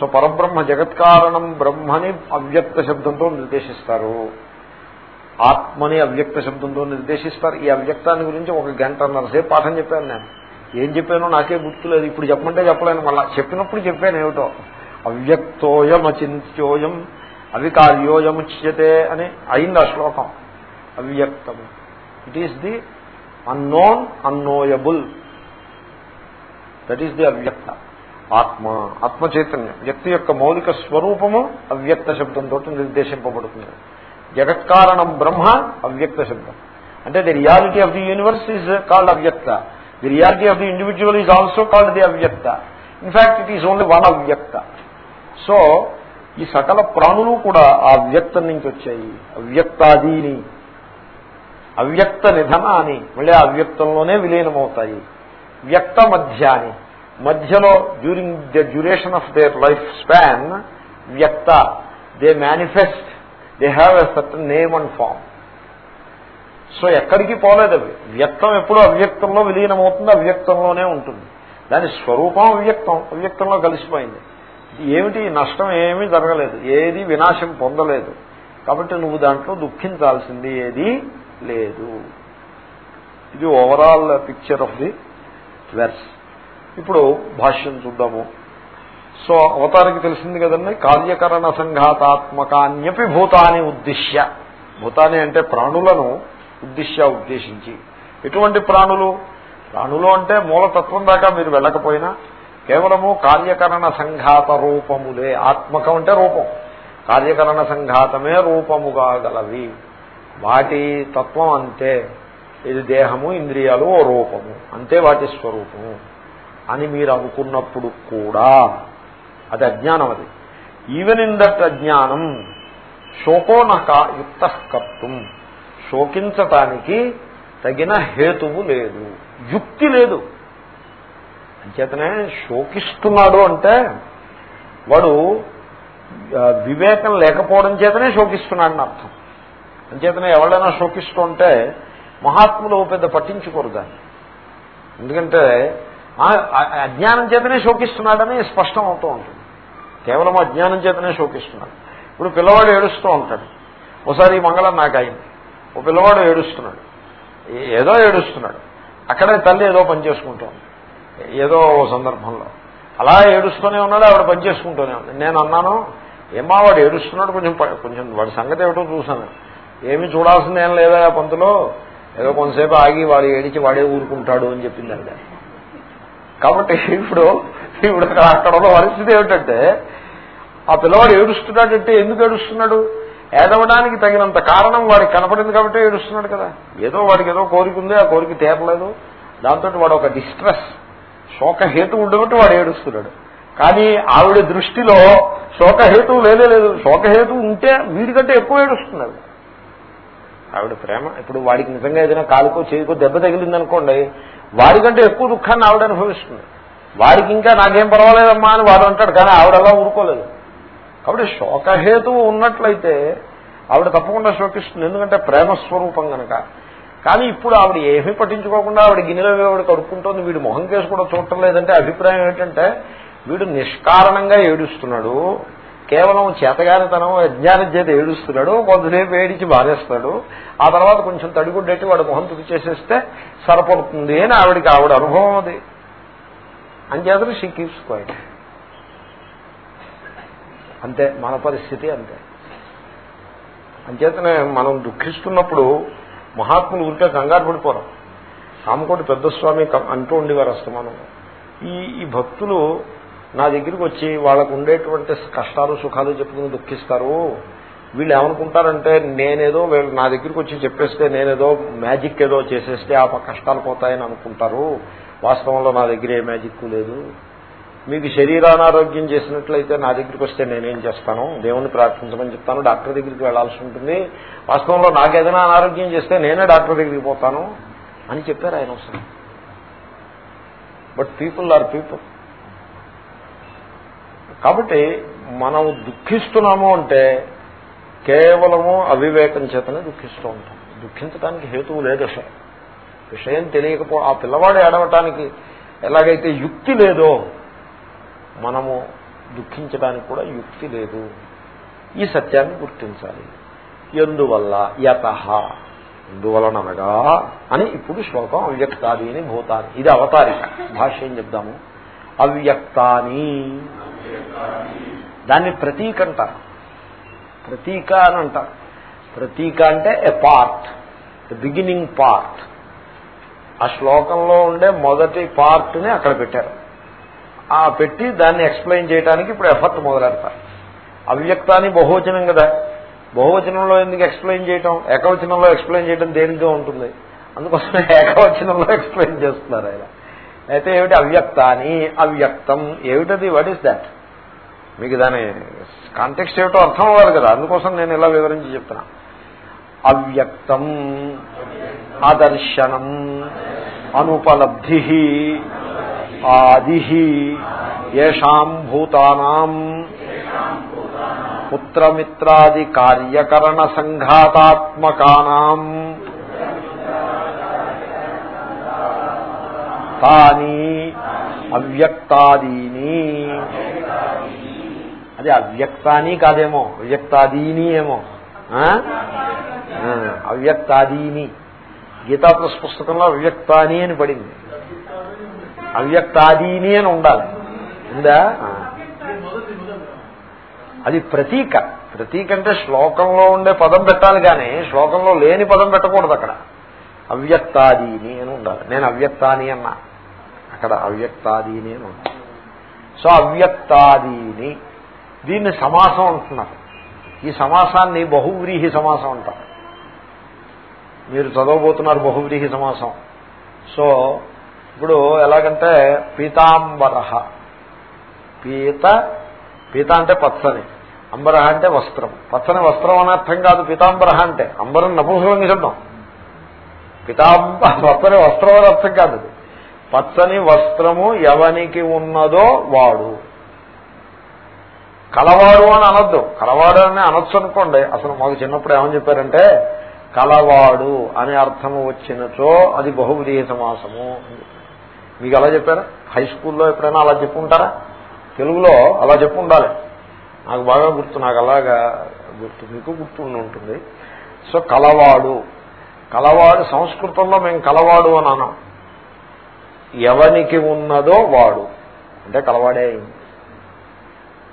సో పరబ్రహ్మ జగత్కారణం బ్రహ్మని అవ్యక్త శబ్దంతో నిర్దేశిస్తారు. ఆత్మని అవ్యక్త శబ్దంతో నిర్దేశిస్తారు. ఈ అవ్యక్తాన్ని గురించి ఒక గంటన్నరసేపు పాఠం చెప్పాను నేను. ఏం చెప్పానో నాకే గుర్తులేదు. ఇప్పుడు చెప్పమంటే చెప్పలేను. మళ్ళా చెప్పినప్పుడు చెప్పాను ఏమిటో. అవ్యక్తోయం అచింత్యోయం అవికార్యోయముచ్యతే అని అయింది ఆ శ్లోకం. అవ్యక్తము. It is the unknown unknowable that is the అవ్యక్త. ఆత్మ ఆత్మ చైతన్యం వ్యక్తి యొక్క మౌలిక స్వరూపము అవ్యక్త శబ్దంతో నిర్దేశింపబడుతుంది. జగత్కారణం బ్రహ్మ అవ్యక్త శబ్దం. అంటే the reality of the universe is called అవ్యక్త. The reality of the individual is also called the అవ్యక్త in fact it is only one అవ్యక్త సో ఈ సకల ప్రాణులు కూడా ఆ అవ్యక్తం నుంచి వచ్చాయి. అవ్యక్తాదీని. అవ్యక్త నిధన అని మళ్ళీ ఆ అవ్యక్తంలోనే విలీనమవుతాయి. వ్యక్త మధ్యాని మధ్యలో during the duration of their life span వ్యక్త. They manifest they have a certain name and form so ఎక్కడికి పోలేదు అవి. వ్యక్తం ఎప్పుడూ అవ్యక్తంలో విలీనమవుతుంది అవ్యక్తంలోనే ఉంటుంది. దాని స్వరూపం అవ్యక్తం అవ్యక్తంలో కలిసిపోయింది. ఏమిటి? నష్టం ఏమీ జరగలేదు. ఏది వినాశం పొందలేదు. కాబట్టి నువ్వు దాంట్లో దుఃఖించాల్సింది ఏది లేదు. ఇది overall picture of the verse ఇప్పుడు భాష్యం చూద్దాము. సో అవతారికి తెలిసింది కదండి కార్యకరణ సంఘాతాత్మకాన్యపి భూతాన్ని ఉద్దిశ్య. భూతాన్ని అంటే ప్రాణులను ఉద్దిశ్య ఉద్దేశించి. ఎటువంటి ప్రాణులు? ప్రాణులు అంటే మూలతత్వం దాకా మీరు వెళ్ళకపోయినా కేవలము కార్యకరణ సంఘాత రూపములే. ఆత్మకం అంటే రూపం. కార్యకరణ సంఘాతమే రూపముగా గలవి. వాటి తత్వం అంతే. ఇది దేహము ఇంద్రియాలు ఓ రూపము. అంతే వాటి స్వరూపము. అని మీరు అనుకున్నప్పుడు కూడా అది అజ్ఞానం అది. ఈవెన్ ఇన్ దట్ అజ్ఞానం శోకోనక యుక్త కర్తం. శోకించటానికి తగిన హేతువు లేదు. యుక్తి లేదు. అంచేతనే శోకిస్తున్నాడు అంటే వాడు వివేకం లేకపోవడం చేతనే శోకిస్తున్నాడని అర్థం. అంచేతనే ఎవరైనా శోకిస్తుంటే మహాత్ములు పెద్ద పట్టించుకోరు దాన్ని. ఎందుకంటే అజ్ఞానం చేతనే శోకిస్తున్నాడని స్పష్టం అవుతూ ఉంటుంది. కేవలం అజ్ఞానం చేతనే శోకిస్తున్నాడు. ఇప్పుడు పిల్లవాడు ఏడుస్తూ ఉంటాడు. ఒకసారి ఈ మంగళం నాకు అయింది. ఓ పిల్లవాడు ఏడుస్తున్నాడు. ఏదో ఏడుస్తున్నాడు. అక్కడే తల్లి ఏదో పని చేసుకుంటోంది. ఏదో ఓ సందర్భంలో. అలా ఏడుస్తూనే ఉన్నాడు ఆవిడ పని చేసుకుంటూనే ఉంది. నేను అన్నాను ఏమా వాడు ఏడుస్తున్నాడు కొంచెం కొంచెం వాడి సంగతి ఏమిటో చూశాను. ఏమి చూడాల్సింది ఏం లేదా పంతులో? ఏదో కొంతసేపు ఆగి వాడు ఏడిచి వాడే ఊరుకుంటాడు అని చెప్పింది అండి కాబట్టి ఇప్పుడు ఇప్పుడు అక్కడ ఉన్న పరిస్థితి ఏమిటంటే ఆ పిల్లవాడు ఏడుస్తున్నాడంటే ఎందుకు ఏడుస్తున్నాడు? ఏదవడానికి తగినంత కారణం వాడికి కనపడింది కాబట్టి ఏడుస్తున్నాడు కదా. ఏదో వాడికి ఏదో కోరిక ఉంది ఆ కోరిక తీరలేదు. దాంతో వాడు ఒక డిస్ట్రెస్ శోకహేతు ఉండబట్టి వాడు ఏడుస్తున్నాడు. కానీ ఆవిడ దృష్టిలో శోకహేతు లేదే లేదు. శోకహేతు ఉంటే వీడికంటే ఎక్కువ ఏడుస్తున్నాడు. ఆవిడ ప్రేమ ఇప్పుడు వాడికి నిజంగా ఏదైనా కాలుకో చేయకో దెబ్బ తగిలిందనుకోండి వాడికంటే ఎక్కువ దుఃఖాన్ని ఆవిడ అనుభవిస్తుంది. వాడికి ఇంకా నాకేం పర్వాలేదమ్మా అని వాడు అంటాడు కానీ ఆవిడ అలా ఊరుకోలేదు. కాబట్టి శోకహేతువు ఉన్నట్లయితే ఆవిడ తప్పకుండా శోకిస్తుంది. ఎందుకంటే ప్రేమస్వరూపం కనుక కానీ ఇప్పుడు ఆవిడ ఏమీ పట్టించుకోకుండా ఆవిడ గిన్నెలో ఆవిడ కడుక్కుంటోంది. వీడు మొహం కేసు కూడా చూడటం లేదంటే అభిప్రాయం ఏంటంటే వీడు నిష్కారణంగా ఏడుస్తున్నాడు. కేవలం చేతగానితనం అజ్ఞానం చేత ఏడుస్తున్నాడు. కొంతసేపు ఏడిచి బాధేస్తాడు ఆ తర్వాత కొంచెం తడిగుడ్డెట్టి వాడు మొహం తుది చేసేస్తే సరిపడుతుంది అని ఆవిడికి ఆవిడ అనుభవం అది. అంచేతను షీ కీప్స్ క్వైట్ అంతే మన పరిస్థితి అంతే. అంచేతనే మనం దుఃఖిస్తున్నప్పుడు మహాత్ములు ఊరికే కంగారు పడిపోరు. రామకోటి పెద్దస్వామి అంటూ ఉండేవారు అస్తమానం ఈ ఈ భక్తులు నా దగ్గరికి వచ్చి వాళ్ళకు ఉండేటువంటి కష్టాలు సుఖాలు చెప్పుకుని దుఃఖిస్తారు. వీళ్ళు ఏమనుకుంటారంటే నేనేదో వీళ్ళు నా దగ్గరికి వచ్చి చెప్పేస్తే నేనేదో మ్యాజిక్ ఏదో చేసేస్తే ఆ కష్టాలు పోతాయని అనుకుంటారు. వాస్తవంలో నా దగ్గర ఏ మ్యాజిక్ లేదు. మీకు శరీరానారోగ్యం చేసినట్లయితే నా దగ్గరికి వస్తే నేనేం చేస్తాను? దేవుణ్ణి ప్రార్థించమని చెప్తాను. డాక్టర్ దగ్గరికి వెళ్ళాల్సి ఉంటుంది. వాస్తవంలో నాకేదైనా అనారోగ్యం చేస్తే నేనే డాక్టర్ దగ్గరికి పోతాను అని చెప్పారు ఆయన అవసరం. But people are people. కాబట్టి మనం దుఃఖిస్తున్నాము అంటే కేవలము అవివేకం చేతనే దుఃఖిస్తూ ఉంటాం. దుఃఖించడానికి హేతువు లేదు అసలు. విషయం తెలియకపో ఆ పిల్లవాడు ఏడవటానికి ఎలాగైతే యుక్తి లేదో మనము దుఃఖించడానికి కూడా యుక్తి లేదు. ఈ సత్యాన్ని గుర్తించాలి. ఎందువల్ల? యత. ఎందువలనగా అని ఇప్పుడు శ్లోకం అవ్యక్తాదీని భూతాన్ని ఇది అవతారిక భాష్యం చెప్దాము? అవ్యక్తాని. దాన్ని ప్రతీక అంటారు ప్రతీక అని అంటారు ప్రతీక అంటే a part the beginning part ఆ శ్లోకంలో ఉండే మొదటి పార్ట్ని అక్కడ పెట్టారు. ఆ పెట్టి దాన్ని ఎక్స్ప్లెయిన్ చేయడానికి ఇప్పుడు ఎఫర్ట్ మొదలెడతారు. అవ్యక్తాన్ని బహువచనం కదా. బహువచనంలో ఎందుకు ఎక్స్ప్లెయిన్ చేయటం? ఏకవచనంలో ఎక్స్ప్లెయిన్ చేయడం దేనిగా ఉంటుంది? అందుకోసం ఏకవచనంలో ఎక్స్ప్లెయిన్ చేస్తున్నారు ఆయన. అయితే ఏమిటి అవ్యక్తాని అవ్యక్తం. ఏమిటది? వాట్ ఈస్ దాట్ మీకు దాని కాంటెక్స్ట్ ఏమిటో అర్థం అవ్వాలి కదా. అందుకోసం నేను ఇలా వివరించి చెప్తున్నా. అవ్యక్తం. అదర్శనం. అనుపలబ్ధి ఆది ఏషాం భూతానాం పుత్రమిత్రాది కార్యకరణ సంఘాతాత్మకానాం తాని అవ్యక్తాదీని అది అవ్యక్తాని కాదేమో అవ్యక్తాదీని ఏమో అవ్యక్తాదీని గీతా ప్లస్ పుస్తకంలో అవ్యక్తాని అని పడింది। అవ్యక్తాదీని అని ఉండాలి. ఉందా? అది ప్రతీక. ప్రతీక అంటే శ్లోకంలో ఉండే పదం పెట్టాలి కానీ శ్లోకంలో లేని పదం పెట్టకూడదు అక్కడ. అవ్యక్తాదీని అని ఉండాలి. నేను అవ్యక్తాని అన్నా. అక్కడ అవ్యక్తాదీని అని ఉండాలి. సో అవ్యక్తాదీని దీన్ని సమాసం అంటున్నారు. ఈ సమాసాన్ని బహువ్రీహి సమాసం అంటారు. మీరు చదవబోతున్నారు బహువ్రీహి సమాసం. సో ఇప్పుడు ఎలాగంటే పీతాంబర పీత పీత అంటే పచ్చని అంబర అంటే వస్త్రం. పచ్చని వస్త్రం అని అర్థం కాదు పీతాంబర అంటే. అంబరం నపుంసకం నిజం పీతాంబ పచ్చని వస్త్రం అని అర్థం కాదు పచ్చని వస్త్రము ఎవనికి ఉన్నదో వాడు. కలవాడు అని అనొద్దు. కలవాడు అని అనొచ్చు అనుకోండి. అసలు మాకు చిన్నప్పుడు ఏమని చెప్పారంటే కలవాడు అనే అర్థము వచ్చినచో అది బహువ్రీహ సమాసము మీకు అలా చెప్పారా? హై స్కూల్లో ఎప్పుడైనా అలా చెప్పుంటారా? తెలుగులో అలా చెప్పు ఉండాలి నాకు బాగా గుర్తు నాకు అలాగా గుర్తు మీకు గుర్తు ఉంటుంది. సో కలవాడు. కలవాడు సంస్కృతంలో మేము కలవాడు అని అన్నాం. ఎవనికి ఉన్నదో వాడు. అంటే కలవాడే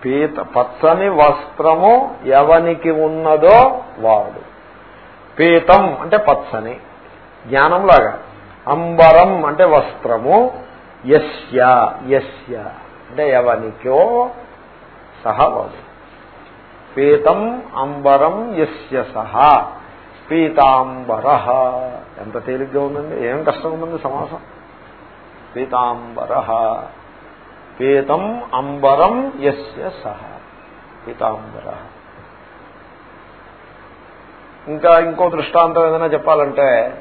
పీత పచ్చని వస్త్రము ఎవనికి ఉన్నదో వాడు. పీతం అంటే పచ్చని. జ్ఞానంలాగా. అంబరం అంటే వస్త్రము. యస్య యస్య. అంటే ఎవనికో సహా వాడు పీతం అంబరం యస్య సహా. పీతాంబర. ఎంత తేలిగ్గా ఉందండి ఏం కష్టం ఉందండి సమాసం. పీతాంబర. పీతం అంబరం యస్య సహ. పీతాంబర. ఇంకా ఇంకో దృష్టాంతం ఏదైనా చెప్పాలంటే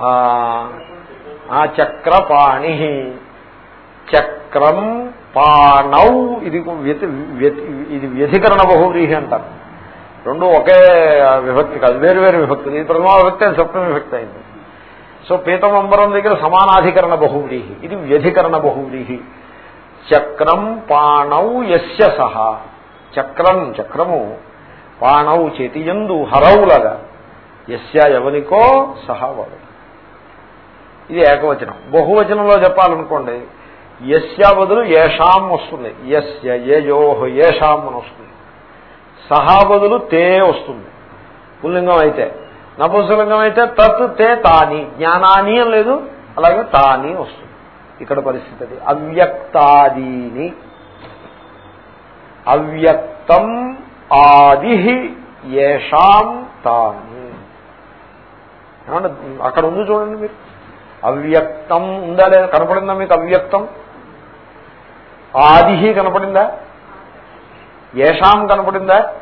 ఆ చక్రపాణి. చక్రం పాణౌ ఇది ఇది వ్యధికరణ బహువ్రీహి అంటారు. రెండు ఒకే విభక్తి కాదు వేరు వేరు విభక్తులు. ఇది ప్రథమ విభక్తి అది సప్తమ విభక్తి అయింది. సో పీతమంబరం దగ్గర సమానాధికరణ బహువ్రీహి. ఇది వ్యధికరణ బహువ్రీహి. చక్రం పాణౌ యస్య సహ. చక్రం చక్రము పాణౌ చేతి ఎందు హరవులగా ఎస్య ఎవనికో సహా వాడు ఇది ఏకవచనం. బహువచనంలో చెప్పాలనుకోండి యస్య బదులు ఏషాం వస్తుంది. యస్య యజోహ ఏషాం అని వస్తుంది. సహా బదులు తే వస్తుంది. పుల్లింగం అయితే. నపుంసలింగం అయితే తత్ తే తాని. జ్ఞానాని అని లేదు అలాగే తాని వస్తుంది. ఇక్కడ పరిస్థితి అది. అవ్యక్తాదీని. అవ్యక్తం ఆది ఏషాం తాని. అక్కడ ఉంది చూడండి మీరు. అవ్యక్తం ఉందా లేదా? కనపడిందా మీకు అవ్యక్తం? ఆది కనపడిందా? ఏషాం కనపడిందా?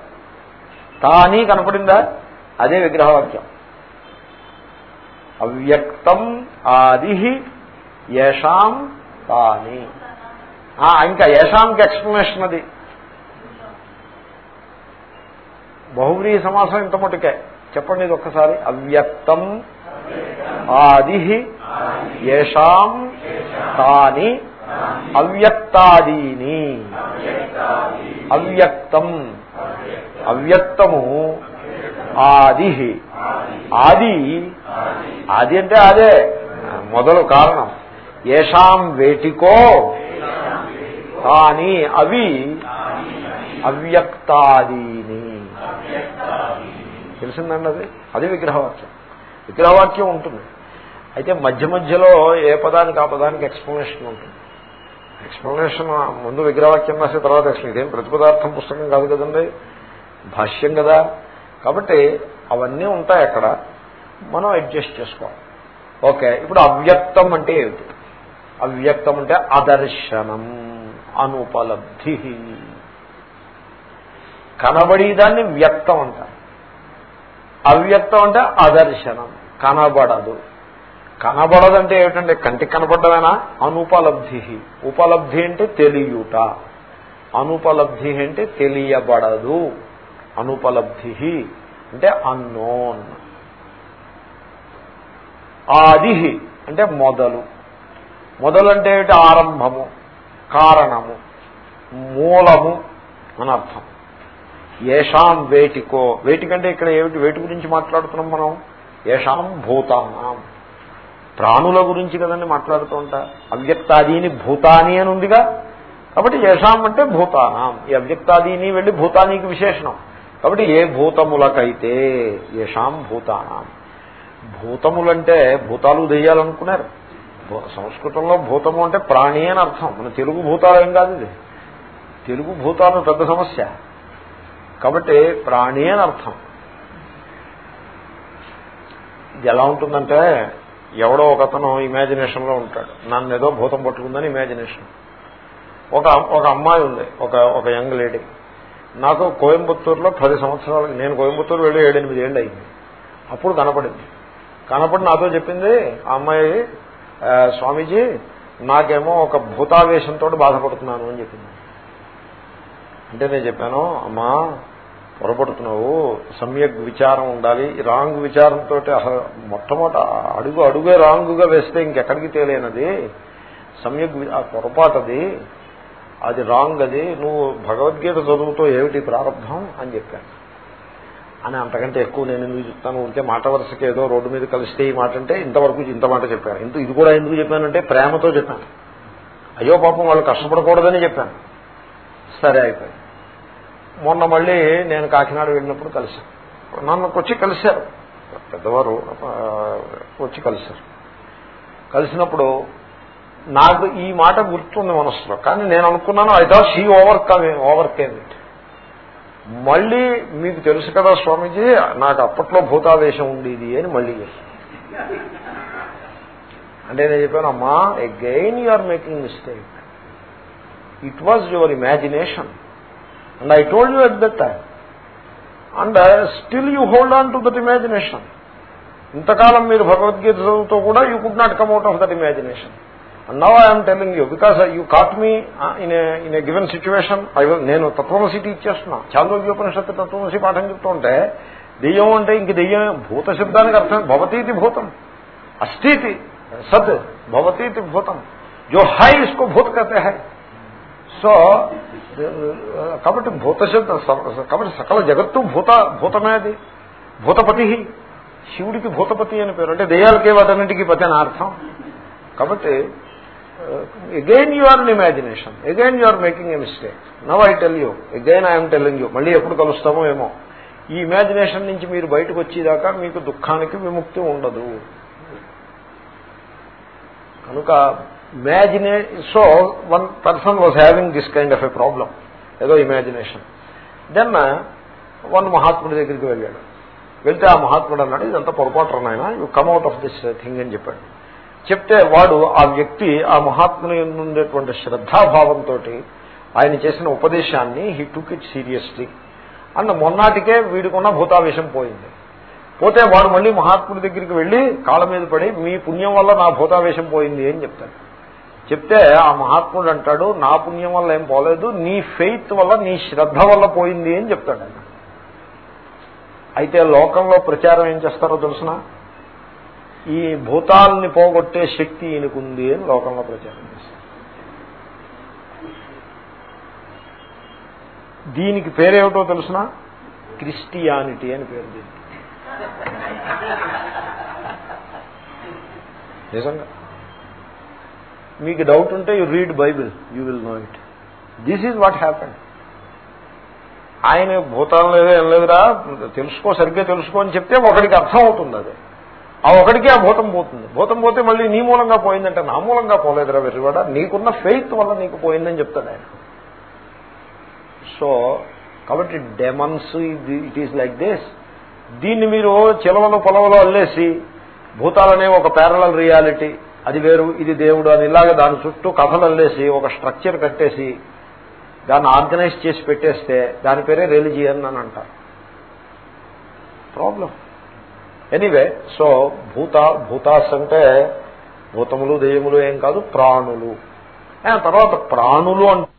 తాని కనపడిందా? అదే విగ్రహవాక్యం. అవ్యక్తం ఆది ఏషాం తాని. ఇంకా ఏషాంకి ఎక్స్ప్లెనేషన్ అది. బహువ్రీ సమాసం ఇంత మటుకే. చెప్పండి ఇది ఒక్కసారి. అవ్యక్తం ఆది ఏషాం తాని అవ్యక్తాదీని. అవ్యక్తం. అవ్యక్తము ఆది. ఆది. ఆది అంటే అదే మొదలు కారణం. ఏషాం వేటికో కానీ అవి అవ్యక్తాదీని. తెలిసిందండి అది? అది విగ్రహవాక్యం. విగ్రహవాక్యం ఉంటుంది. అయితే మధ్య మధ్యలో ఏ పదానికి ఆ పదానికి ఎక్స్ప్లెనేషన్ ఉంటుంది. ఎక్స్ప్లెనేషన్ ముందు విగ్రహవాక్యం రాసే తర్వాత ఎక్స్ప్లెయిన్ ఇదేం ప్రతిపదార్థం పుస్తకం కాదు కదండి? భాష్యం కదా. కాబట్టి అవన్నీ ఉంటాయి అక్కడ. మనం అడ్జస్ట్ చేసుకోవాలి. ఓకే ఇప్పుడు అవ్యక్తం అంటే ఏమిటి? అవ్యక్తం అంటే అదర్శనం అనుపలబ్ధి. కనబడేదాన్ని వ్యక్తం అంటారు. అవ్యక్తం అంటే అదర్శనం కనబడదు. కనబడదంటే ఏమిటంటే కంటికి కనబడ్డమేనా అనుపలబ్ధి. ఉపలబ్ధి అంటే తెలియుట. అనుపలబ్ధి అంటే తెలియబడదు. అనుపలబ్ధి అంటే అన్నోన్ ఆది అంటే మొదలు. మొదలంటే ఏమిటి? ఆరంభము కారణము మూలము అని అర్థం. ఏషాం వేటికో. వేటికంటే ఇక్కడ ఏమిటి? వేటి గురించి మాట్లాడుతున్నాం మనం? ఏషాం భూతానాం. ప్రాణుల గురించి కదండి మాట్లాడుతూ ఉంటా. అవ్యక్తాదీని భూతాని అని ఉందిగా. కాబట్టి ఏషాం అంటే భూతానాం. ఈ అవ్యక్తాదీని వెళ్ళి భూతానికి విశేషణం. కాబట్టి ఏ భూతములకైతే ఏషాం భూతానాం. భూతములంటే భూతాలు దెయ్యాలనుకున్నారు సంస్కృతంలో భూతము అంటే ప్రాణి అని అర్థం. మన తెలుగు భూతాలు ఏం కాదు ఇది. తెలుగు భూతాలు పెద్ద సమస్య. కాబట్టి ప్రాణి అని అర్థం. ఇది ఎలా ఉంటుందంటే ఎవడో ఒక అతను ఇమాజినేషన్లో ఉంటాడు. నన్ను ఏదో భూతం పట్టుకుందని ఇమాజినేషన్ ఒక ఒక అమ్మాయి ఉంది ఒక ఒక యంగ్ లేడీ నాకు కోయంబత్తూరులో పది సంవత్సరాలు నేను కోయంబత్తూరు వెళ్ళి ఏడెనిమిది ఏళ్ళు అయింది అప్పుడు కనపడింది. కనపడి నాతో చెప్పింది ఆ అమ్మాయి స్వామీజీ నాకేమో ఒక భూతావేశంతో బాధపడుతున్నాను అని చెప్పింది. అంటే నేను చెప్పాను అమ్మా పొరపడుతున్నావు సమ్యక్ విచారం ఉండాలి. రాంగ్ విచారంతో మొట్టమొదట అడుగు అడుగే రాంగుగా వేస్తే ఇంకెక్కడికి తేలేనది? సమ్యక్ పొరపాటది అది రాంగ్ అది నువ్వు భగవద్గీత చదువుతో ఏమిటి ప్రారంభం అని చెప్పాను. అని అంతకంటే ఎక్కువ నేను ఎందుకు చెప్తాను? ఉంటే మాట వరుసకి ఏదో రోడ్డు మీద కలిస్తే ఈ మాట అంటే ఇంతవరకు ఇంత మాట చెప్పాను. ఇంత ఇది కూడా ఎందుకు చెప్పానంటే ప్రేమతో చెప్పాను. అయ్యో పాపం వాళ్ళు కష్టపడకూడదని చెప్పాను. సరే అయిపోయింది. మొన్న మళ్ళీ నేను కాకినాడ వెళ్ళినప్పుడు కలిశాను. నన్ను వచ్చి కలిశారు. పెద్దవారు వచ్చి కలిశారు. కలిసినప్పుడు నాకు ఈ మాట గుర్తుంది మనసులో. కానీ నేను అనుకున్నాను I thought she overcome overcame it మళ్ళీ మీకు తెలుసు కదా స్వామీజీ నాకు అప్పట్లో భూతావేశం ఉండేది అని మళ్ళీ అంటే నేను చెప్పాను అమ్మా again you are making mistake it was your imagination and I told you at that time and still you hold on to that imagination ఇంతకాలం మీరు భగవద్గీత చదువుతో కూడా you could not come out of that imagination and now I'm telling you because you caught me in in a given situation I నేను తత్వమసి టీచేస్తున్నా చాంద్రోగ్యోపనిషత్తు తత్వమసి పాఠం చెప్తుంటే దెయ్యం అంటే ఇంక దెయ్యం భూత శబ్దానికి అర్థం భవతీతి భూతం. అస్థితి సత్ భవతీతి భూతం. జో హై ఇస్కో భూత కతే హై. సో కాబట్టి భూతశబ్ద కాబట్టి సకల జగత్తు భూత భూతమే అది. భూతపతి శివుడికి భూతపతి అని పేరు. అంటే దెయ్యాలకే వాటన్నింటికి పతి అని అర్థం. కాబట్టి again you are imagination again you are making a mistake now I tell you again I'm telling you మళ్ళీ ఎప్పుడు కలుస్తామో ఏమో. ఈ ఇమాజినేషన్ నుంచి మీరు బయటకు వచ్చేదాకా మీకు దుఃఖానికి విముక్తి ఉండదు. కనుక imagine so one person was having this kind of a problem ఏదో ఇమాజినేషన్ దెన్ వన్ మహాత్ముడి దగ్గరికి వెళ్ళాడు. వెళ్తే ఆ మహాత్ముడు అన్నాడు ఇదంతా పొరపాటు నాయన you come out of this thing అని చెప్పాడు. చెప్తే వాడు ఆ వ్యక్తి ఆ మహాత్ముని ఉండేటువంటి శ్రద్ధాభావంతో ఆయన చేసిన ఉపదేశాన్ని he took it seriously and మొన్నాటికే వీడికున్న భూతావేశం పోయింది. పోతే వాడు మళ్ళీ మహాత్ముడి దగ్గరికి వెళ్ళి కాళ్ళ మీద పడి మీ పుణ్యం వల్ల నా భూతావేశం పోయింది అని చెప్తాడు. చెప్తే ఆ మహాత్ముడు అంటాడు నా పుణ్యం వల్ల ఏం పోలేదు నీ ఫెయిత్ వల్ల నీ శ్రద్ధ వల్ల పోయింది అని చెప్తాడు. ఆయన అయితే లోకంలో ప్రచారం ఏం చేస్తారో తెలుసిన? ఈ భూతాల్ని పోగొట్టే శక్తి ఈయనకుంది అని లోకంలో ప్రచారం చేస్తారు. దీనికి పేరేమిటో తెలుసిన? క్రిస్టియానిటీ అని పేరు దీనికి. నిజంగా. మీకు డౌట్ ఉంటే you read Bible you will know it this is what happen ఆయన భూతాలు లేదా ఏం లేదురా తెలుసుకో సరిగ్గా తెలుసుకో అని చెప్తే ఒకడికి అర్థం అవుతుంది అది. ఆ ఒకడికి ఆ భూతం పోతుంది. భూతం పోతే మళ్ళీ నీ మూలంగా పోయిందంటే నా మూలంగా పోలేదురా వెర్రివాడ? నీకున్న ఫెయిత్ వల్ల నీకు పోయిందని చెప్తాడు ఆయన. సో కాబట్టి demons it is like this దీన్ని మీరు చిలవలు పొలవలో అల్లేసి భూతాలనే ఒక ప్యారల రియాలిటీ అది వేరు ఇది దేవుడు అని ఇలాగ దాని చుట్టూ కథలు అల్లేసి ఒక స్ట్రక్చర్ కట్టేసి దాన్ని ఆర్గనైజ్ చేసి పెట్టేస్తే దాని పేరే రిలిజియన్ అని అంటారు. ప్రాబ్లం. ఎనీవే సో భూత భూతాస్ అంటే భూతములు దెయ్యములు ఏం కాదు ప్రాణులు. తర్వాత ప్రాణులు అంటే